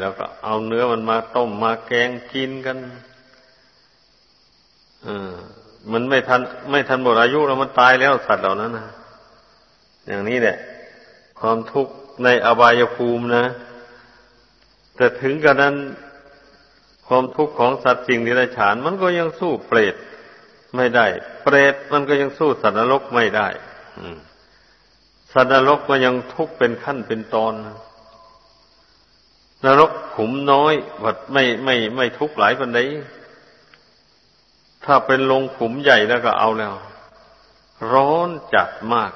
แล้วก็เอาเนื้อมันมาต้มมาแกงกินกันอมันไม่ทัน ไม่ทันหมดอายุแล้วมันตายแล้วสัตว์เหล่านั้นนะอย่างนี้แหละ ความทุกข์ ในอบายภูมินะ แต่ถึงกระนั้นความทุกข์ของสัตว์สิ่งนิรฉานมันก็ยังสู้เปรตไม่ได้ เปรตมันก็ยังสู้สัตว์นรกไม่ได้สัตว์นรกมันยังทุกข์เป็นขั้นเป็นตอน นรกขุมน้อยวัดไม่ไม่ไม่ทุกข์หลายปันใดถ้าเป็นลงขุมใหญ่แล้วก็เอาแล้ว ร้อนจัดมาก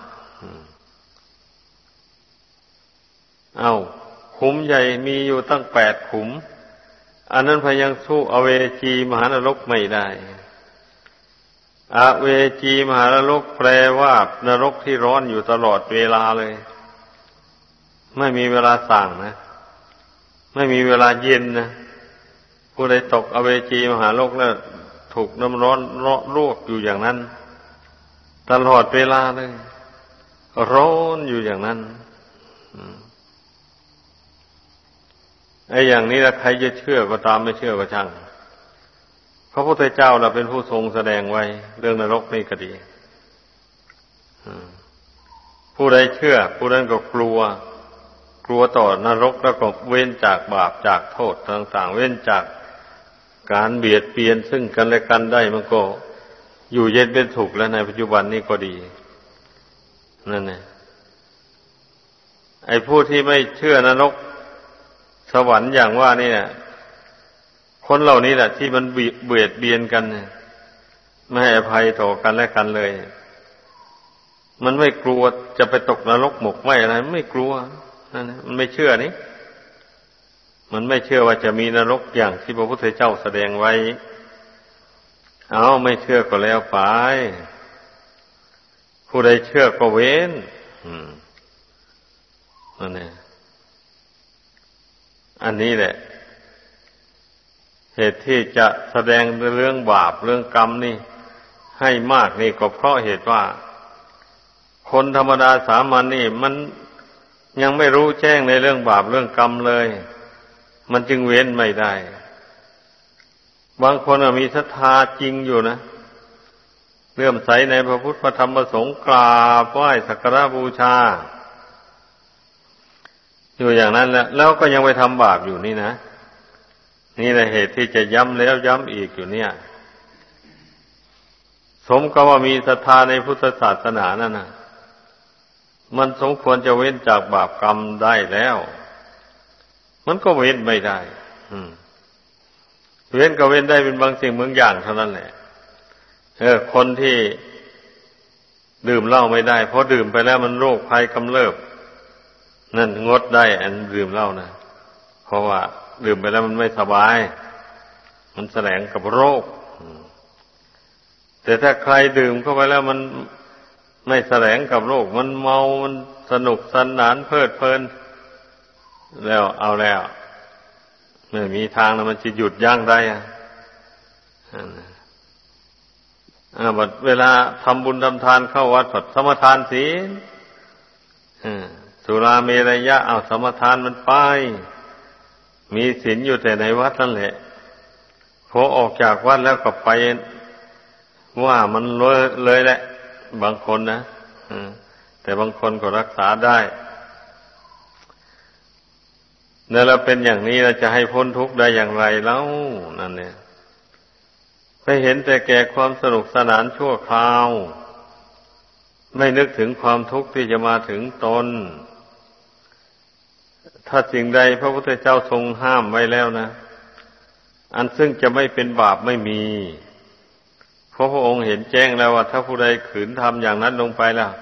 เอาขุมใหญ่มีอยู่ตั้งแปดขุม อันนั้นพยังสู้อเวจีมหานรกไม่ได้อเวจีมหานรกแปลว่านรกที่ร้อนอยู่ตลอดเวลาเลย ไม่มีเวลาสั่งนะ ไม่มีเวลาเย็นนะผู้ใดตกอเวจีมหาโลกแล้วถูกน้ำร้อนลวกอยู่อย่างนั้น ตลอดเวลาเลย ร้อนอยู่อย่างนั้น ไอ้อย่างนี้ละใครจะเชื่อก็ตามไม่เชื่อก็ช่างพระพุทธเจ้าเราเป็นผู้ทรงแสดงไว้ เรื่องนรกนี่ก็ดีผู้ใดเชื่อ ผู้นั้นก็กลัว กลัวต่อนรกแล้วก็เว้นจากบาปจากโทษต่าง ๆ เว้นจากการเบียดเบียนซึ่งกันและกันได้มันก็อยู่เย็นเป็นสุขแล้วในปัจจุบันนี้ก็ดีนั่นแหละไอ้ผู้ที่ไม่เชื่อนรก สวรรค์อย่างว่านี่เนี่ยคนเหล่านี้แหละที่มันเบียดเบียนกันไม่ให้อภัยต่อกันและกันเลย มันไม่กลัวจะไปตกนรกหมกไหมอะไรไม่กลัวนั่นมันไม่เชื่อนี่มันไม่เชื่อว่าจะมีนรกอย่างที่พระพุทธเจ้าแสดงไว้ เอาไม่เชื่อก็แล้วไป ผู้ใดเชื่อก็เว้นนั่นเอง อันนี้แหละ เหตุที่จะแสดงเรื่องบาปเรื่องกรรมนี่ ให้มากนี่ก็เพราะเหตุว่า คนธรรมดาสามัญนนี่ มันยังไม่รู้แจ้งในเรื่องบาปเรื่องกรรมเลย มันจึงเว้นไม่ได้ บางคนมีศรัทธาจริงอยู่นะเลื่อมใสในพระพุทธธรรมพระสงฆ์กราบไหว้สักการะบูชา อยู่อย่างนั้นแล้วแล้วก็ยังไปทำบาปอยู่นี่นะ นี่แหละเหตุที่จะย้ำแล้วย้ำอีกอยู่เนี่ย สมกับว่ามีศรัทธาในพุทธศาสนานั่นนะมันสมควรจะเว้นจากบาปกรรมได้แล้ว มันก็เว้นไม่ได้เว้นก็เว้นได้เป็นบางสิ่งบางอย่างเท่านั้นแหละ เออ คนที่ดื่มเหล้าไม่ได้ เพราะดื่มไปแล้วมันโรคภัยกำเริบ นั่นงดได้ อันดื่มเหล้านะเพราะว่าดื่มไปแล้วมันไม่สบาย มันแสลงกับโรค แต่ถ้าใครดื่มเข้าไปแล้วมันไม่แสลงกับโรค มันเมามันสนุกสนานเพลิดเพลิน แล้วเอาแล้วไม่มีทางแล้วมันจะหยุดยั้งได้อะอาบัดเวลาทำบุญทำทานเข้าวัดผัดสมทานศีลอ่า สุราเมรยะเอาสมทานมันไป มีศีลอยู่แต่ในวัดนั่นแหละพอออกจากวัดแล้วก็ไป ว่ามันเลยเลยแหละ บางคนนะแต่บางคนก็รักษาได้เนี่ยเราเป็นอย่างนี้เราจะให้พ้นทุกข์ได้อย่างไรแล้วนั่นเนี่ยไปเห็นแต่แก่ความสนุกสนานชั่วคราว ไม่นึกถึงความทุกข์ที่จะมาถึงตน ถ้าสิ่งใดพระพุทธเจ้าทรงห้ามไว้แล้วนะ อันซึ่งจะไม่เป็นบาปไม่มี เพราะพระองค์เห็นแจ้งแล้วว่า ถ้าผู้ใดขืนทำอย่างนั้นลงไปแล้ว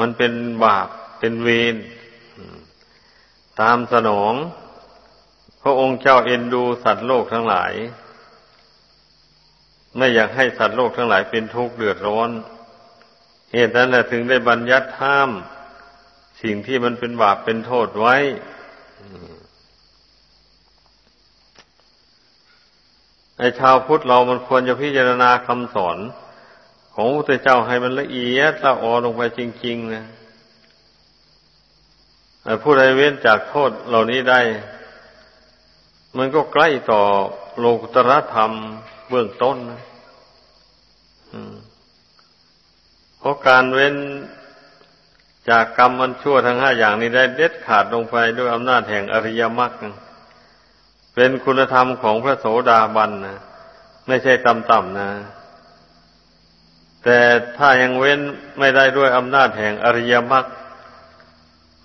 มันเป็นบาปเป็นเวรตามสนอง พระองค์เจ้าเอ็นดูสัตว์โลกทั้งหลาย ไม่อยากให้สัตว์โลกทั้งหลายเป็นทุกข์เดือดร้อน เหตุนั้นแหละถึงได้บัญญัติห้าม สิ่งที่มันเป็นบาปเป็นโทษไว้ ไอ้ชาวพุทธเรามันควรจะพิจารณาคำสอน ของพระพุทธเจ้าให้มันละเอียดละออลงไปจริง ๆ นะผู้ใดเว้นจากโทษเหล่านี้ได้ มันก็ใกล้ต่อโลกุตรธรรมเบื้องต้นนะเพราะการเว้นจากกรรมมันชั่วทั้งห้าอย่างนี้ได้เด็ดขาดลงไปด้วยอำนาจแห่งอริยมรรค เป็นคุณธรรมของพระโสดาบันนะไม่ใช่ต่ำๆนะ แต่ถ้ายังเว้นไม่ได้ด้วยอำนาจแห่งอริยมรรค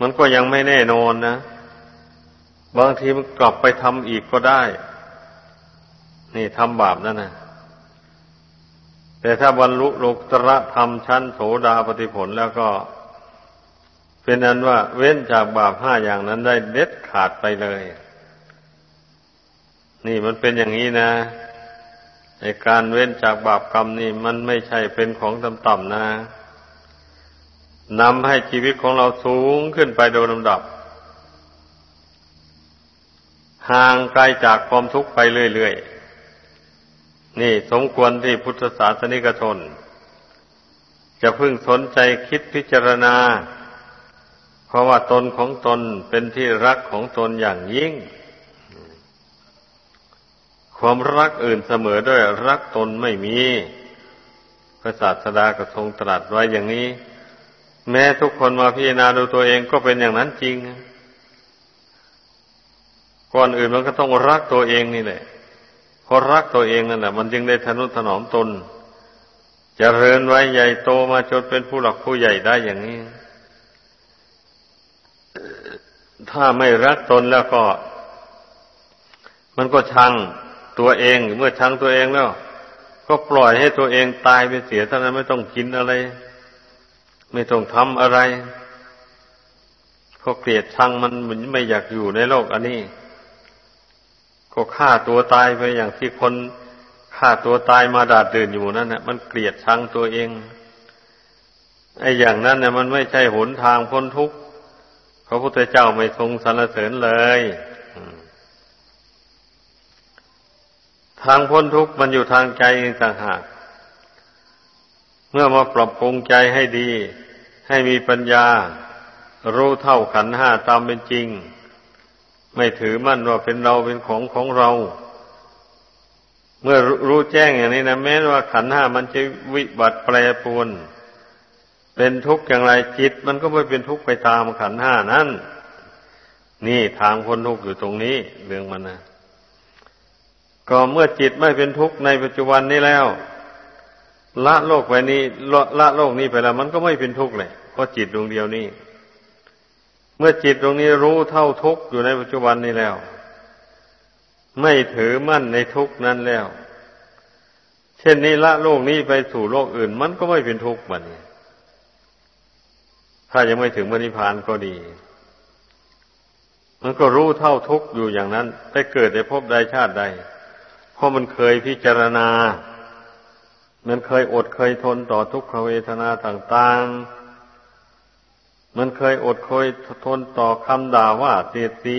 มันก็ยังไม่แน่นอนนะ บางทีมันกลับไปทำอีกก็ได้ นี่ทำบาปนั่นนะแต่ถ้าบรรลุโลกตระธรรมชั้นโสดาปฏิผลแล้วก็ เป็นนั้นว่าเว้นจากบาปห้าอย่างนั้นได้เด็ดขาดไปเลย นี่มันเป็นอย่างนี้นะในการเว้นจากบาปกรรมนี่มันไม่ใช่เป็นของต่ำๆนะนำให้ชีวิตของเราสูงขึ้นไปโดยลำดับ ห่างไกลจากความทุกข์ไปเรื่อยๆ นี่สมควรที่พุทธศาสนิกชน จะพึ่งสนใจคิดพิจารณา เพราะว่าตนของตนเป็นที่รักของตนอย่างยิ่ง ความรักอื่นเสมอด้วยรักตนไม่มี พระศาสดากระทรงตรัสไว้อย่างนี้ แม้ทุกคนมาพิจารณาดูตัวเองก็เป็นอย่างนั้นจริง ก่อนอื่นมันก็ต้องรักตัวเองนี่แหละพอรักตัวเองนั่นแหละมันจึงได้ทนุถนอมตนจเจริญไว้ใหญ่โตมาจนเป็นผู้หลักผู้ใหญ่ได้อย่างนี้ ถ้าไม่รักตนแล้วก็ มันก็ชัง ตัวเองเมื่อชังตัวเองแล้ว ก็ปล่อยให้ตัวเองตายไปเสียเท่านั้นไม่ต้องกินอะไร ไม่ต้องทำอะไรเพราะเกลียดชังมันมันไม่อยากอยู่ในโลกอันนี้ ก็ฆ่าตัวตายไปอย่างที่คนฆ่าตัวตายมาดาดดื่นอยู่นั่นนะมันเกลียดชังตัวเองไอ้อย่างนั้นเนี่ยมันไม่ใช่หนทางพ้นทุกข์พระพุทธเจ้าไม่ทรงสรรเสริญเลย ทางพ้นทุกข์มันอยู่ทางใจต่างหาก เมื่อมาปรับปรุงใจให้ดี ให้มีปัญญา รู้เท่าขันห้าตามเป็นจริง ไม่ถือมั่นว่าเป็นเราเป็นของของเรา เมื่อรู้แจ้งอย่างนี้นะแม้ว่าขันห้ามันจะวิบัติแปรปรวน เป็นทุกข์อย่างไรจิต มันก็ไม่เป็นทุกข์ไปตามขันห้านั้น นี่ทางพ้นทุกข์อยู่ตรงนี้ เรื่องมันนะ ก็เมื่อจิตไม่เป็นทุกข์ในปัจจุบันนี้แล้ว ละโลกไปนี้ละโลกนี้ไปแล้ว มันก็ไม่เป็นทุกข์เลยเพราะจิตดวงเดียวนี้ เมื่อจิตดวงนี้รู้เท่าทุกข์อยู่ในปัจจุบันนี้แล้ว ไม่ถือมั่นในทุกข์นั้นแล้ว เช่นนี้ละโลกนี้ไปสู่โลกอื่น มันก็ไม่เป็นทุกข์มันถ้ายังไม่ถึงมรรคผานก็ดีมันก็รู้เท่าทุกข์อยู่อย่างนั้น ไปเกิดในภพใดชาติใด ราะมันเคยพิจารณา มันเคยอดเคยทนต่อทุกขเวทนาต่าง ๆ มันเคยอดเคยทนต่อคำด่าว่าเสียดสี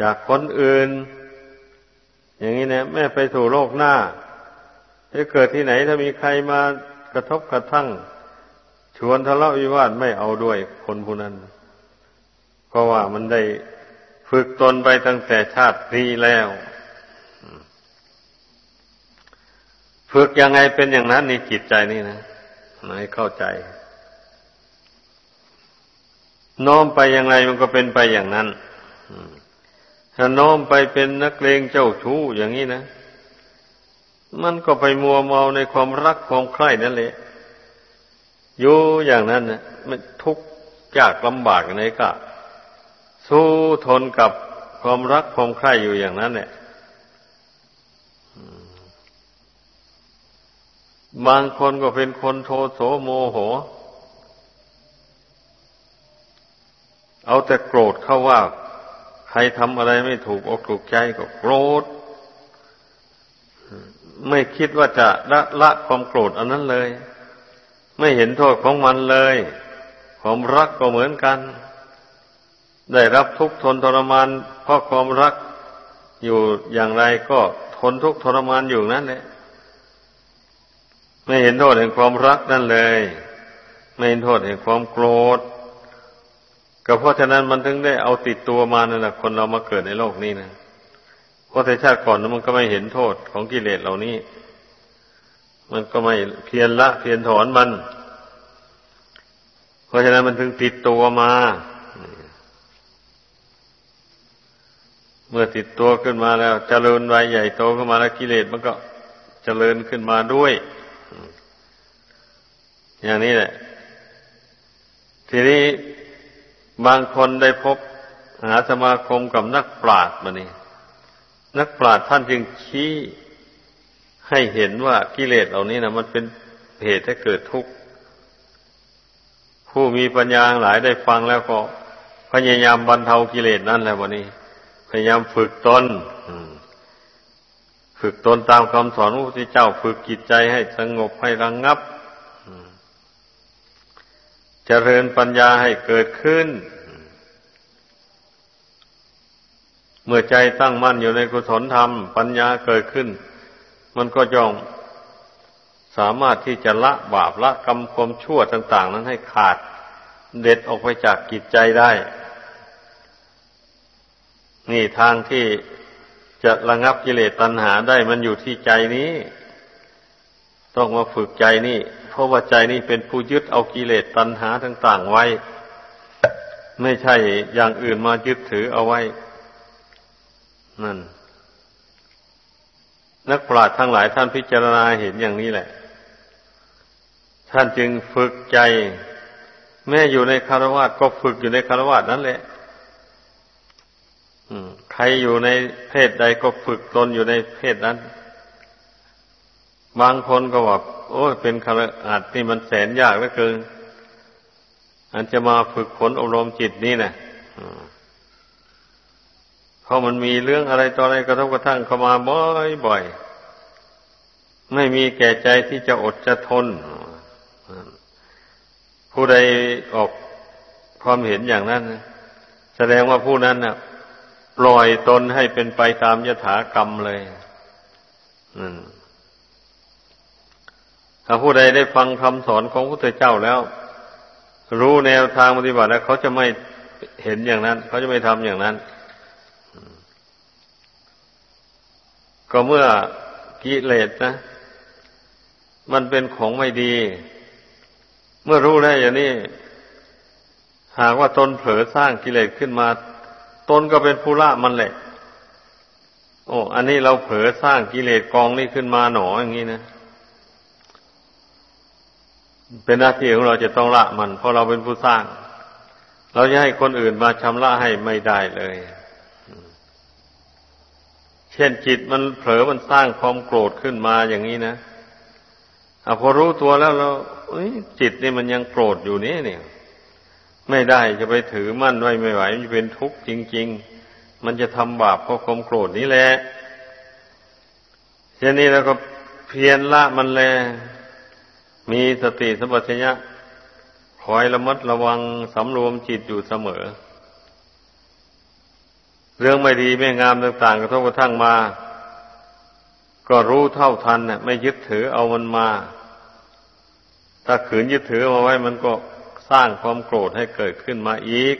จากคนอื่น อย่างนี้นะแม่ไปสู่โลกหน้าจะเกิดที่ไหนถ้ามีใครมากระทบกระทั่ง ชวนทะเลาะวิวาทไม่เอาด้วยคนผู้นั้นก็ว่ามันได้ฝึกตนไปตั้งแต่ชาตินี้แล้ว ฝึกยังไงเป็นอย่างนั้นในจิตใจนี่นะให้เข้าใจน้อมไปอยังไงมันก็เป็นไปอย่างนั้นถ้าน้อมไปเป็นนักเลงเจ้าชู้อย่างนี้นะ มันก็ไปมัวเมาในความรักความใคร่นั่นแหละอยู่อย่างนั้นนะมันทุกข์ยากลำบากไหนก็ สู้ทนกับความรักความใคร่อยู่อย่างนั้นเนี่ย บางคนก็เป็นคนโทโสโมโห เอาแต่โกรธเข้าว่า ใครทำอะไรไม่ถูกอกถูกใจก็โกรธ ไม่คิดว่าจะละละความโกรธอันนั้นเลย ไม่เห็นโทษของมันเลยความรักก็เหมือนกัน ได้รับทุกข์ทนทรมานเพราะความรักอยู่อย่างไรก็ทนทุกข์ทรมานอยู่นั่นแหละ ไม่เห็นโทษแห่งความรักนั่นเลย ไม่เห็นโทษแห่งความโกรธก็เพราะฉะนั้นมันถึงได้เอาติดตัวมานั่นแหละคนเรามาเกิดในโลกนี้นะเพราะแต่ชาติก่อนมันก็ไม่เห็นโทษของกิเลสเหล่านี้ มันก็ไม่เพียรละ เพียรถอนมัน เพราะฉะนั้นมันถึงติดตัวมา เมื่อติดตัวขึ้นมาแล้วจเจริญวัยใหญ่โตขึ้นมาแล้วกิเลสมันก็จเจริญขึ้นมาด้วย อย่างนี้แหละ ทีนี้บางคนได้พบหาสมาคมกับนักปราชญ์มานี่นักปราชญ์ท่านจึงชี้ให้เห็นว่ากิเลสเหล่านี้นะมันเป็นเหตุให้เกิดทุกข์ผู้มีปัญญาหลายได้ฟังแล้วก็พยายามบรรเทากิเลสนั่นแหละวันนี้ พยายามฝึกตนฝึกตนตามคำสอนพระพุทธเจ้า ฝึกจิตใจให้สงบให้ระงงับ เจริญปัญญาให้เกิดขึ้น เมื่อใจตั้งมั่นอยู่ในกุศลธรรม ปัญญาเกิดขึ้น มันก็ย่อมสามารถที่จะละบาปละกรรมความชั่วต่าง ๆ นั้นให้ขาดเด็ดออกไปจากกิจใจได้ นี่ทางที่จะระงับกิเลสตัณหาได้มันอยู่ที่ใจนี้ ต้องมาฝึกใจนี่ เพราะว่าใจนี่เป็นผู้ยึดเอากิเลสตัณหาต่าง ๆไว้ ไม่ใช่อย่างอื่นมายึดถือเอาไว้ นั่น นักปราชญ์ทั้งหลายท่านพิจารณาเห็นอย่างนี้แหละ ท่านจึงฝึกใจ แม้อยู่ในคารวะก็ฝึกอยู่ในคารวะนั่นแหละใครอยู่ในเพศใดก็ฝึกตนอยู่ในเพศนั้น บางคนก็บอกโอ้เป็นคารอาดนี่มันแสนยากเหลือเกินอันจะมาฝึกฝนอบรมจิตนี่นะเพราะมันมีเรื่องอะไรต่ออะไรกระทบกระทั่งเข้ามาบ่อยๆไม่มีแก่ใจที่จะอดจะทน ผู้ใดออกความเห็นอย่างนั้นแสดงว่าผู้นั้นนะปล่อยตนให้เป็นไปตามยถากรรมเลยนั่น ถ้าผู้ใดได้ฟังคำสอนของพระพุทธเจ้าแล้ว รู้แนวทางปฏิบัติแล้ว เขาจะไม่เห็นอย่างนั้น เขาจะไม่ทำอย่างนั้น ก็เมื่อกิเลสนะ มันเป็นของไม่ดี เมื่อรู้แล้วอย่างนี้ หากว่าตนเผลอสร้างกิเลสขึ้นมา ตนก็เป็นผู้ละมันแหละ โอ้ อันนี้เราเผลอสร้างกิเลสกองนี้ขึ้นมาหนออย่างนี้นะ เป็นหน้าที่ของเราจะต้องละมัน เพราะเราเป็นผู้สร้าง เราจะให้คนอื่นมาชำระให้ไม่ได้เลย เช่นจิตมันเผลอมันสร้างความโกรธขึ้นมาอย่างนี้นะอพอรู้ตัวแล้วเราจิตนี่มันยังโกรธอยู่นี่เนี่ย ไม่ได้จะไปถือมั่นไว้ไม่ไหวมันจะเป็นทุกข์จริง ๆ มันจะทำบาปเพราะความโกรธนี้แหละเช่นนี้แล้วก็เพียรละมันแล มีสติสัมปชัญญะคอยระมัดระวังสำรวมจิตอยู่เสมอ เรื่องไม่ดีไม่งามต่างๆกระทบกระทั่งมา ก็รู้เท่าทันน่ะไม่ยึดถือเอามันมา ถ้าขืนยึดถือมาไว้มันก็สร้างความโกรธให้เกิดขึ้นมาอีก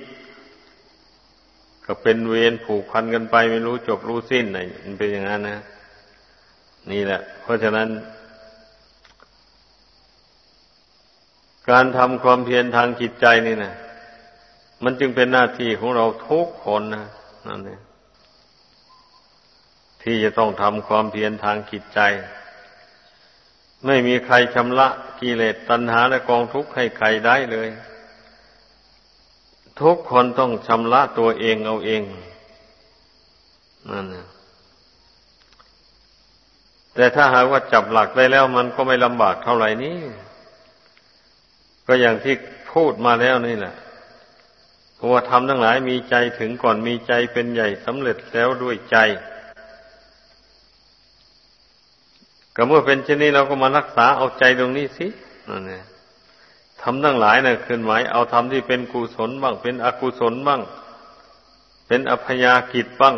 ก็เป็นเวรผูกพันกันไปไม่รู้จบรู้สิ้นไหนมันเป็นอย่างนั้นนะ นี่แหละ เพราะฉะนั้น การทำความเพียรทางจิตใจนี่นะมันจึงเป็นหน้าที่ของเราทุกคนนะนั่นเองที่จะต้องทำความเพียรทางจิตใจ ไม่มีใครชำระกิเลสตัณหาและกองทุกข์ให้ใครได้เลย ทุกคนต้องชำระตัวเองเอาเองนั่นนะแต่ถ้าหากว่าจับหลักได้แล้วมันก็ไม่ลำบากเท่าไหร่นี้ ก็อย่างที่พูดมาแล้วนี่แหละเพราะว่าทำทั้งหลายมีใจถึงก่อนมีใจเป็นใหญ่สำเร็จแล้วด้วยใจก็เมื่อเป็นเช่นนี้เราก็มารักษาเอาใจตรงนี้สินั่นเองทำทั้งหลายนะ่ะคือหมายเอาทำที่เป็นกุศลบ้าง เป็นอกุศลบ้าง เป็นอภยากิจบ้าง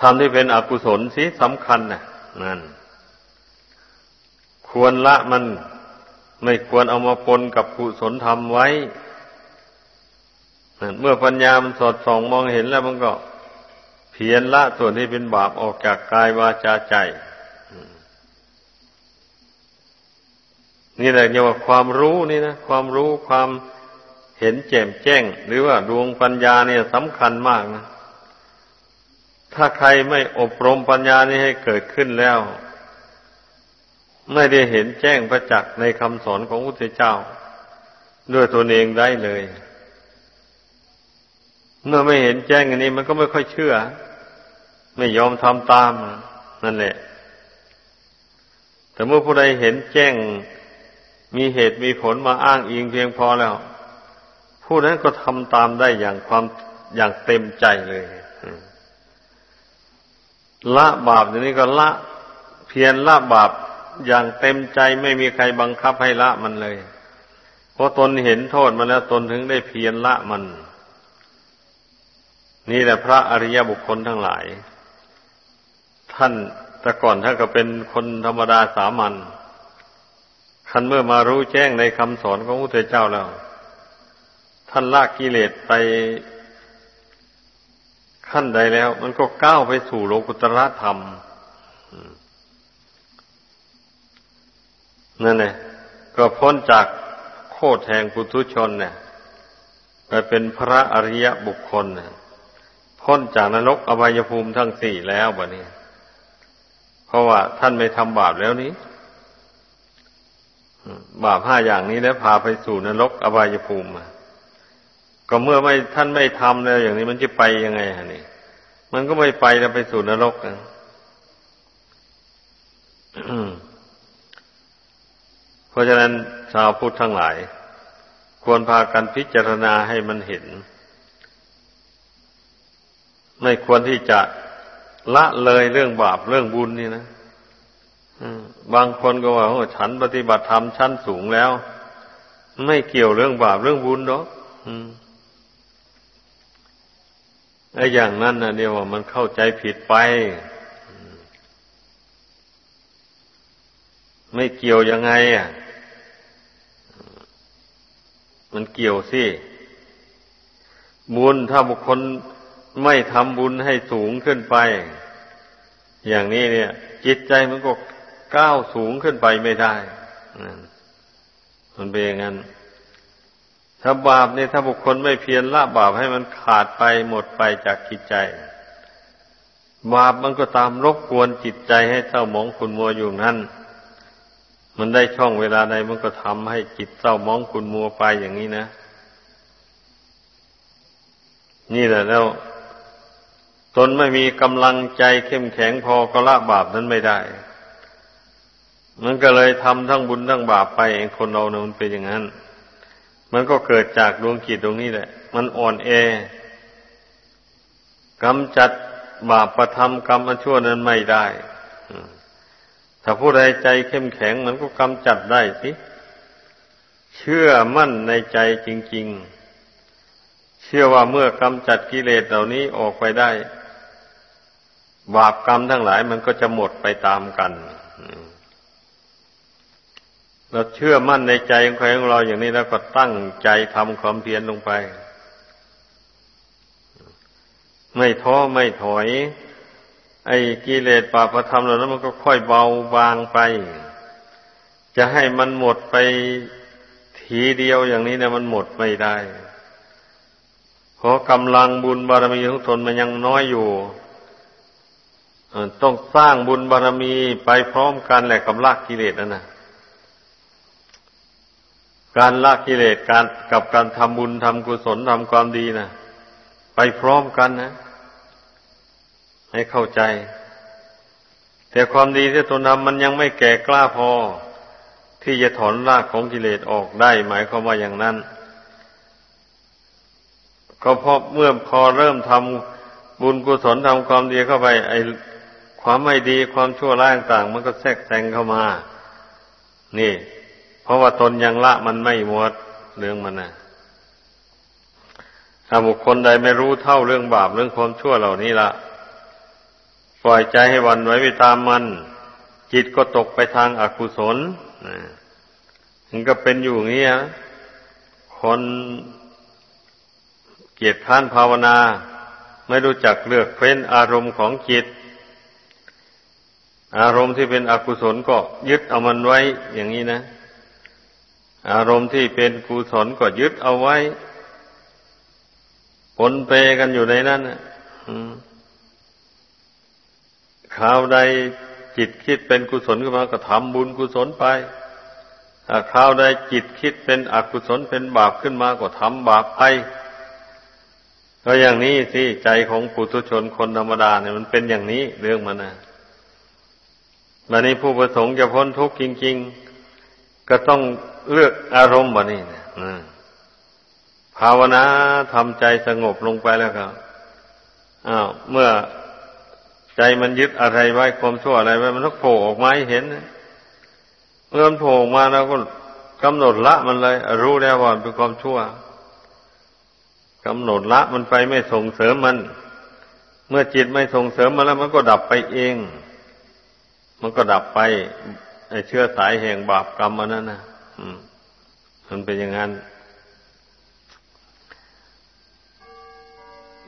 ทำที่เป็นอกุศลสิสำคัญนะนั่น ควรละมันไม่ควรเอามาปนกับกุศลธรรมไว้ เมื่อปัญญามันสอดส่องมองเห็นแล้วมันก็เพียรละส่วนที่เป็นบาปออกจากกายวาจาใจ นี่แหละเรียกว่าความรู้นี่นะความรู้ความเห็นแจ่มแจ้ง หรือว่าดวงปัญญาเนี่ยสำคัญมากนะ ถ้าใครไม่อบรมปัญญานี้ให้เกิดขึ้นแล้ว ไม่ได้เห็นแจ้งประจักษ์ในคำสอนของพระพุทธเจ้า ด้วยตนเองได้เลย เมื่อไม่เห็นแจ้งอันนี้มันก็ไม่ค่อยเชื่อ ไม่ยอมทำตามนั่นแหละ แต่เมื่อผู้ใดเห็นแจ้งมีเหตุมีผลมาอ้างอิงเพียงพอแล้ว ผู้นั้นก็ทำตามได้อย่างความอย่างเต็มใจเลยละบาปอย่างนี้ก็ละ เพียรละบาป อย่างเต็มใจไม่มีใครบังคับให้ละมันเลย เพราะตนเห็นโทษมาแล้วตนถึงได้เพียรละมัน นี่แหละพระอริยบุคคลทั้งหลาย ท่านแต่ก่อนท่านก็เป็นคนธรรมดาสามัญคันเมื่อมารู้แจ้งในคำสอนของพระพุทธเจ้าแล้ว ท่านละกิเลสไปขั้นใดแล้ว มันก็ก้าวไปสู่โลกุตระธรรม นั่นแหละก็พ้นจากโคตรแห่งปุถุชนเนี่ยไปเป็นพระอริยบุคคลเนี่ยพ้นจากนรกอบายภูมิทั้งสี่แล้วบะนี้เพราะว่าท่านไม่ทำบาปแล้วนี้ บาปห้าอย่างนี้แล้วพาไปสู่นรกอบายภูมิมาก็เมื่อไม่ท่านไม่ทำแล้ว อย่างนี้มันจะไปยังไงฮะนี่มันก็ไม่ไปแล้วไปสู่นรกนะ เพราะฉะนั้นชาวพุทธทั้งหลาย ควรพากันพิจารณาให้มันเห็น ไม่ควรที่จะละเลยเรื่องบาปเรื่องบุญนี่นะบางคนก็ว่าโอ้ฉันปฏิบัติธรรมชั้นสูงแล้ว ไม่เกี่ยวเรื่องบาปเรื่องบุญหรอกไอ้อย่างนั้นนะเดียวว่ามันเข้าใจผิดไป ไม่เกี่ยวยังไง อะ มันเกี่ยวสิ บุญถ้าบุคคลไม่ทำบุญให้สูงขึ้นไป อย่างนี้เนี่ย จิตใจมันก็ก้าวสูงขึ้นไปไม่ได้มันเป็นอย่างนั้น ถ้าบาปเนี่ยถ้าบุคคลไม่เพียรละบาปให้มันขาดไปหมดไปจากจิตใจ บาปมันก็ตามรบกวนจิตใจให้เศร้าหมองขุนมัวอยู่นั่น มันได้ช่องเวลาใดมันก็ทำให้จิตเศร้ามองคุณมัวไปอย่างนี้นะ นี่แหละแล้ว ตนไม่มีกำลังใจเข้มแข็งพอก็ละบาปนั้นไม่ได้ มันก็เลยทำทั้งบุญทั้งบาปไปเองคนเราเนี่ยมันเป็นอย่างนั้น มันก็เกิดจากดวงจิตตรงนี้แหละ มันอ่อนแอกำจัดบาปประทำกรรมชั่วนั้นไม่ได้ ถ้าผู้ใดใจเข้มแข็งมันก็กำจัดได้สิ เชื่อมั่นในใจจริง ๆ เชื่อว่าเมื่อกำจัดกิเลสเหล่านี้ออกไปได้ บาปกรรมทั้งหลายมันก็จะหมดไปตามกันเราเชื่อมั่นในใจของใครของเราอย่างนี้แล้วก็ตั้งใจทำความเพียรลงไป ไม่ท้อไม่ถอย ไอ้กิเลสปาประธรรมเหล่านั้นมันก็ค่อยเบาบางไป จะให้มันหมดไปทีเดียวอย่างนี้เนี่ยมันหมดไม่ได้เพราะกำลังบุญบารมีของตนมันยังน้อยอยู่ต้องสร้างบุญบารมีไปพร้อมกันแหละกับลากกิเลสนั่นนะการละกิเลสการกับการทำบุญทำกุศลทำความดีนะไปพร้อมกันนะ ให้เข้าใจ แต่ความดีที่ตนทำมันยังไม่แก่กล้าพอ ที่จะถอนรากของกิเลสออกได้ หมายความว่าอย่างนั้น ก็พราะเมื่อพอเริ่มทำบุญกุศลทำความดีเข้าไป ไอความไม่ดีความชั่วร้ายต่าง มันก็แทรกแซงเข้ามา นี่ เพราะว่าตนยังละมันไม่หมดเรื่องมันนะถ้าบุคคลใดไม่รู้เท่าเรื่องบาปเรื่องความชั่วเหล่านี้ละ ปล่อยใจให้วันไว้ไปตามมัน จิตก็ตกไปทางอากุศลมันก็เป็นอยู่อย่างนี้คนเกียรติท่านภาวนา ไม่รู้จักเลือกเฟ้นอารมณ์ของจิต อารมณ์ที่เป็นอกุศลก็ยึดเอามันไว้อย่างนี้นะ อารมณ์ที่เป็นกุศลก็ยึดเอาไว้ปนเปกันอยู่ในนั้น ข่าวใดจิตคิดเป็นกุศลขึ้นมาก็ทำบุญกุศลไปถ้าคราวใดจิตคิดเป็นอกุศลเป็นบาปขึ้นมาก็ทำบาปไปก็อย่างนี้สิใจของปุถุชนคนธรรมดาเนี่ยมันเป็นอย่างนี้เรื่องมันนะวันนี้ผู้ประสงค์จะพ้นทุกข์จริง ๆ ก็ต้องเลือกอารมณ์แบบนี้นะภาวนาทำใจสงบลงไปแล้วก็อ้าวเมื่อ ใจมันยึดอะไรไว้ความชั่วอะไรไว้มันก็โผล่ออกมาให้เห็นเมื่อมันโผล่ออกมาเราก็กำหนดละมันเลย รู้แล้วว่าเป็นความชั่วกำหนดละมันไปไม่ส่งเสริมมัน เมื่อจิตไม่ส่งเสริมมันแล้ว มันก็ดับไปเอง มันก็ดับไปเชื้อสายแห่งบาปกรรมมันนั่นนะมันเป็นอย่างนั้น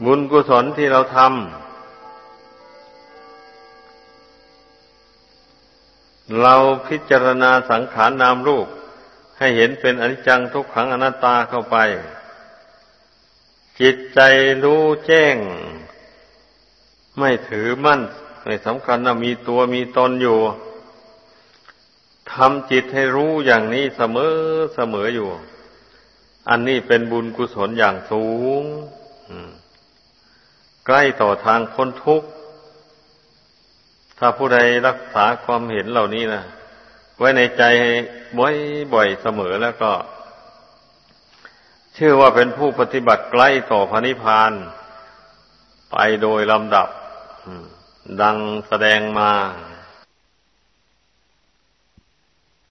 บุญกุศลที่เราทำ เราพิจารณาสังขารนามรูป ให้เห็นเป็นอนิจจังทุกขังอนัตตาเข้าไป จิตใจรู้แจ้ง ไม่ถือมั่น ไม่สำคัญว่ามีตัวมีตนอยู่ทำจิตให้รู้อย่างนี้เสมอเสมออยู่ อันนี้เป็นบุญกุศลอย่างสูง ใกล้ต่อทางพ้นทุกข์ ถ้าผู้ใดรักษาความเห็นเหล่านี้นะไว้ในใจบ่อยบ่อยเสมอแล้วก็ ชื่อว่าเป็นผู้ปฏิบัติใกล้ต่อพระนิพพาน ไปโดยลำดับดังแสดงมา